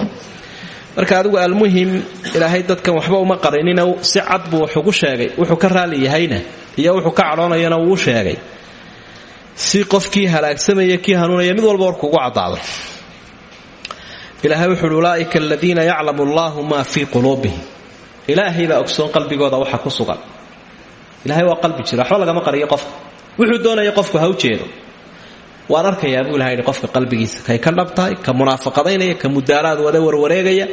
marka adigu almuhim ilaahay dadkan waxba uma qarinina si cad buu wax sheegay wuxuu ka raali yahayna iyo wuxuu ka cadhoonayana wuu sheegay. Si qofkii halaagsamaya kii hanuunaya mid walba warkuugu caddaado. Ilaahay wuxuuhi ulaaika aladiina yaclamu allahu maa fii quluubihim. Ilaahay baa ogsoon qalbigooda waxa ku sugan ilahay waa qalbi jira waxba lagama qariyo qofka wuxuu doonaya qofku ha u jeedo. Waan arkayaa buu ilaha qofka qalbigiisa kay ka dhabtahay ka munaafaqadaynaya ka mudaaraad wada warwareegaya.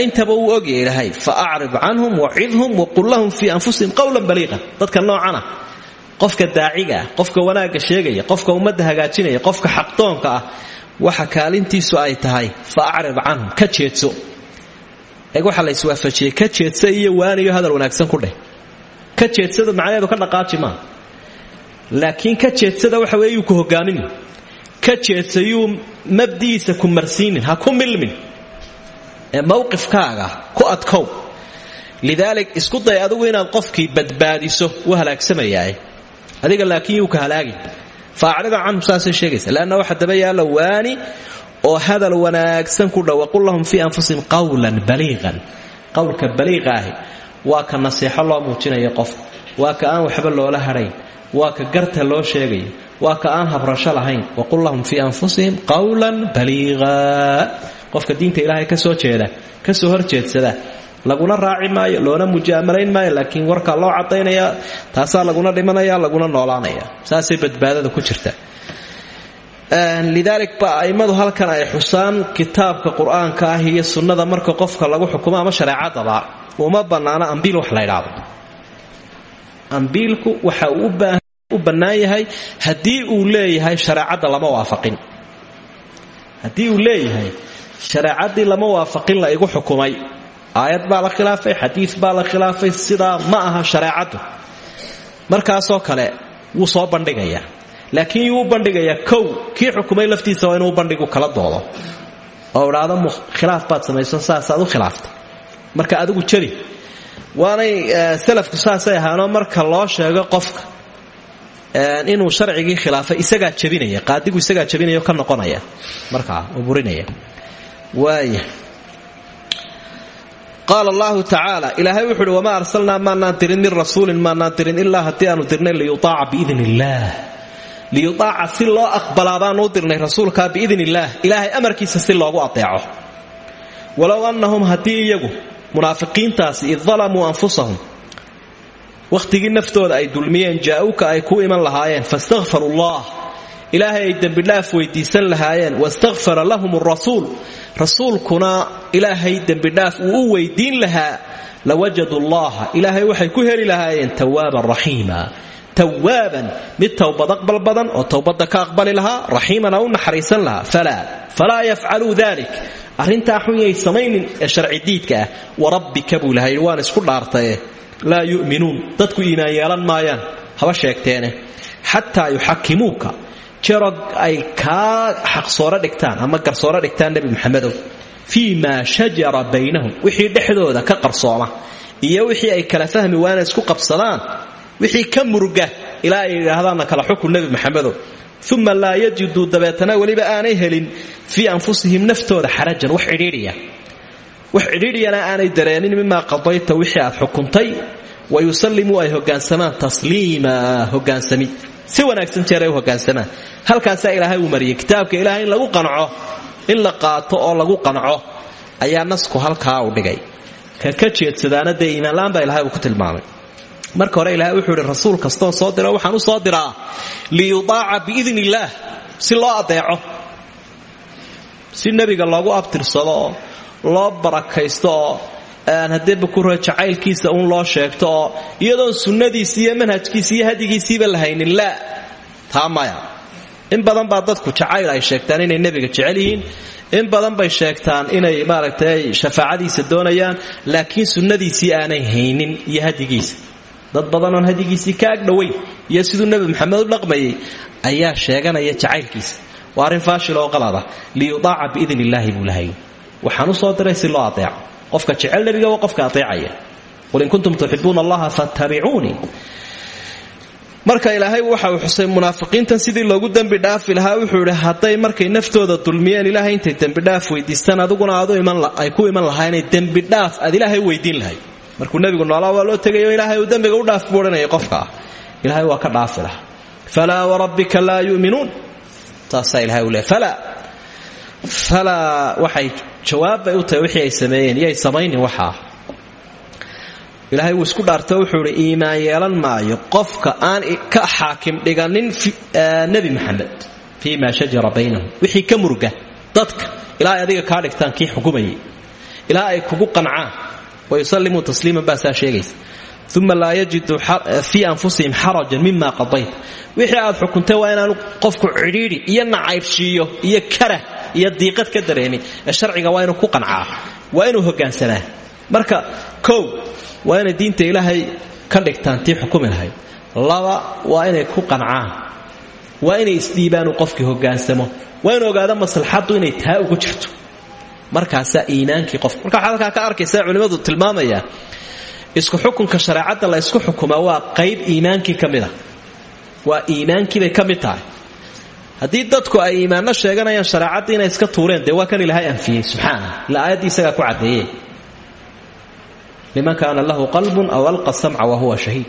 Intaba uu ogya ilaahay fa acrid canhum wacidhum waqul lahum fii anfusihim qowlan baliiqan dadka noocana qofka daaciga ah qofka wanaagga sheegaya qofka ummadda hagaajinaya qofka xaqdoonka ah waxa kaalintiisu ay tahay fa acrid ka jeedso. Eeg waxaa la iswaafajiyey ka jeedsa iyo waaniyo hadal wanaagsan ku dheh ka jeedsada macnaheedu ka dhaqaaji maa laakiin ka jeedsada waxa yuu ku hogaamin ka jeedsa yuu mabdigiisa ku marsiinin ha ku milmin. Ee mowqifkaaga ku adkow. Lidaalik isku day adigu inaad qofkii badbaadiso wuu halaagsamayaaye adiga laakiin yuu ka halaagi. Fa acrida canhum saasay sheegaysa. Leanna waxa daba yaalla waani oo hadal wanaagsan ku dhow waqul lahum fii anfusihim qawlan baliiqan qowlka baliiqa waa ka nasiixo loo muujinaya qofka waa ka aan waxba loola hadhayn waa ka garta loo sheegaya waa ka aan habrasho lahayn. Waqul lahum fii anfusihim qawlan baliiqa qofka diinta ilaahay ka soo jeeda ka soo horjeedsada laguna raaci maayo loona mujaamalayn maayo laakiin warkaa loo cadaynaya taasaa laguna dhimanaya laguna noolaanaya. Saasay badbaadada ku jirta. Lidaalik ba a'immadu halkan ay xusaan kitaabka qur'aanka ah iyo sunnada marka qofka lagu xukumo ama shareecadaba uma bannaano ambiil wax la ydhaado ambiilku waxa uu u bannaan yahay uu leeyahay shareecadda lama waafaqin. Haddii uu leeyahay shareecaddii lama waafaqin la igu xukumay. Aayad baa la khilaafay xadiid baa la khilaafay sidaa ma aha shareecaddu. Markaasoo kale wuu soo bandhigayaa laakiin yuu u bandhigayaa kow kii xukumay laftiisa waa inuu bandhigu kala doodo. Oo idhaado khilaaf baad samayso saasaad u khilaaftay marka adigu jabi waanay salafku saasay ahaanoo marka loo sheego qofka inuu sharcigii khilaafay isagaa jabinaya qaadigu isagaa jabinaya ka noqonaya markaa oo burinaya. Waaya qaala allahu tacaala ilaahay wuxu uhi wamaa arsalnaa maanaan dirin min rasuulin maanaan dirin ilaa haddii aanu dirnay liyutaaca biidn illaah liyutaaca si loo aqbalaa baanu u dirnay rasuulkaa biidn illaah ilaahay amarkiisa si loogu adeeco munaafiqiintaasi id dalamuu anfusahum. Wakhtigii naftooda ay dulmiyeen jaa'uka ay ku iman lahaayeen. Fastakfaru allah ilaahay ay dembidhaaf weydiisan lahaayeen. Wastakfara lahum rasuul rasuulkuna ilaahay dembidhaaf uu u weydiin lahaa. Lawajadu llaha ilaahay waxay ku heli lahaayeen tawaaban raxiima tawaaban mid towbad aqbal badan oo towbadda ka aqbali lahaa raxiimana u naxariisan lahaa. Falaa falaa yafcaluu dalik arrintaa xun yay samaynin ee sharci diidka ah. Warabbika buu ilahay waan isku dhaartaye. Laa yu'minuun. Dadku iimaan yeelan maayaan. Haba sheegteene. Xataa yuxakimuuka. Jerog ay kaa xaqsooro dhigtaan ama garsooro dhigtaan nebi maxamedow fii maa shajara baynahum. Wixii dhexdooda ka qarsooma. Iyo wixii ay kala fahmi waana isku qabsadaan wixii ka muruga ilaa ay yidhaahdaanna kala xukun nebi maxamedow uma laa yajiduu dabeetana weliba aanay helin fii anfusihim naftooda xarajan wax cidhiidhiya wax cidhiidhiyana aanay dareenin mimaa qadayta wixii aad xukuntay wa ay hogaansamaan tasliima hogaansamid si wanaagsan jeer ay u ilaahay uu mariyay kitaabka ilaahay in lagu qanco in la qaato oo lagu qanco ayaa nasku halkaa u dhigay. Ka jeedsadaana dee iimaanla'aan baa ilahay ku tilmaamay marka hore ilahay wuxuu ihi rasuul kastoon soo diro waxaan u soo diraa liyutaaca biidn illaah si loo adeeco si nebiga loogu abtirsado oo loo barakaysto oo hadeeba kure jacaylkiisa uun loo sheegto oo iyadoon sunnadiisi iyo manhajkiisi iyo hadigiisiiba la. Haynin laa taa in badan baa dadku jacayl ay sheegtaan inay nebiga jecel yihiin in badan bay sheegtaan inay maaragtay shafaacadiisa doonayaan laakiin sunnadiisii aanay haynin iyo hadigiisa dad badanoon hadigiisii ka agdhoweyn iyo siduu nebi maxamed u dhaqmayay ayaa sheeganaya jacaylkiisa. Waa arrin faashil oo qalada liyudaaca biidn illaahi buu lahay. Waxaan u soo diray si loo adeeco. Qofka jecel nebiga waa qofka adeecaya. Qul in kuntum tuxibuuna allaha fattabicuunii marka ilaahay waxa uu xusay munaafiqiintan sidii loogu dembi dhaafi lahaa wuxuu idhi hadday markay naftooda dulmiyeen ilaahay intay dembidhaaf weydiistaan adiguna ay ku iman lahaynay dembidhaaf aad ilaahay weydiin lahay markuu nebigu noolaa waa loo tegayo ilaahay uu dembiga u dhaaf buu odhanayay qofka. Ah ilaahay waa ka dhaafi lahaa falaa warabbika laa yu'minuun. Taasaa ilahay u leey falaa falaa waxay jawaab bay u tahay wixii ay sameeyeen yay samaynin waxaa ilaahay wuu isku dhaarto wuxuu iimaan yeelan maayo qofka aan ka xaakim dhiganin nebi maxamed. Fii shajara baynahum. Wixii ka muruga dadka. Ilaa adiga kaa dhigtaan kii xukumayay ilaa kugu qancaan wayusallimuu tasliiman baasaa sheegaysa uma laa yajidu fii anfusihim xarajan mima qadayt wixii aad xukuntay waa inaanu qofku cidhiidhi iyo nacaybshiiyo iyo karah iyo diiqad ka dareemin ee sharciga waa inuu ku qancaa waa inuu hogaansanaa marka kow waa inay diinta ilaahay ka dhigtaan tii xukumi lahayd laba waa inay ku qancaan waa inay isdhiibaanuu qofkii hogaansamo waa inu ogaado maslaxaddu inay taa ugu jirto markaasaa iimaankii qofka marka waxaad ka arkaysa culimmadu tilmaamayaa isku xukunka shareecadda la ysku xukumaa waa qayb iimaankii ka mid a waa iimaankiibay ka mid tahay. Haddii dadku ay iimaanno sheeganayaan shareecaddii inay iska tuureen dee waa kan ilaahay anfiyey subxaana. Ila aayaddii isagaa ku caddeeyey liman kaana lahu qalbun aw alqa samca wa huwa shahiid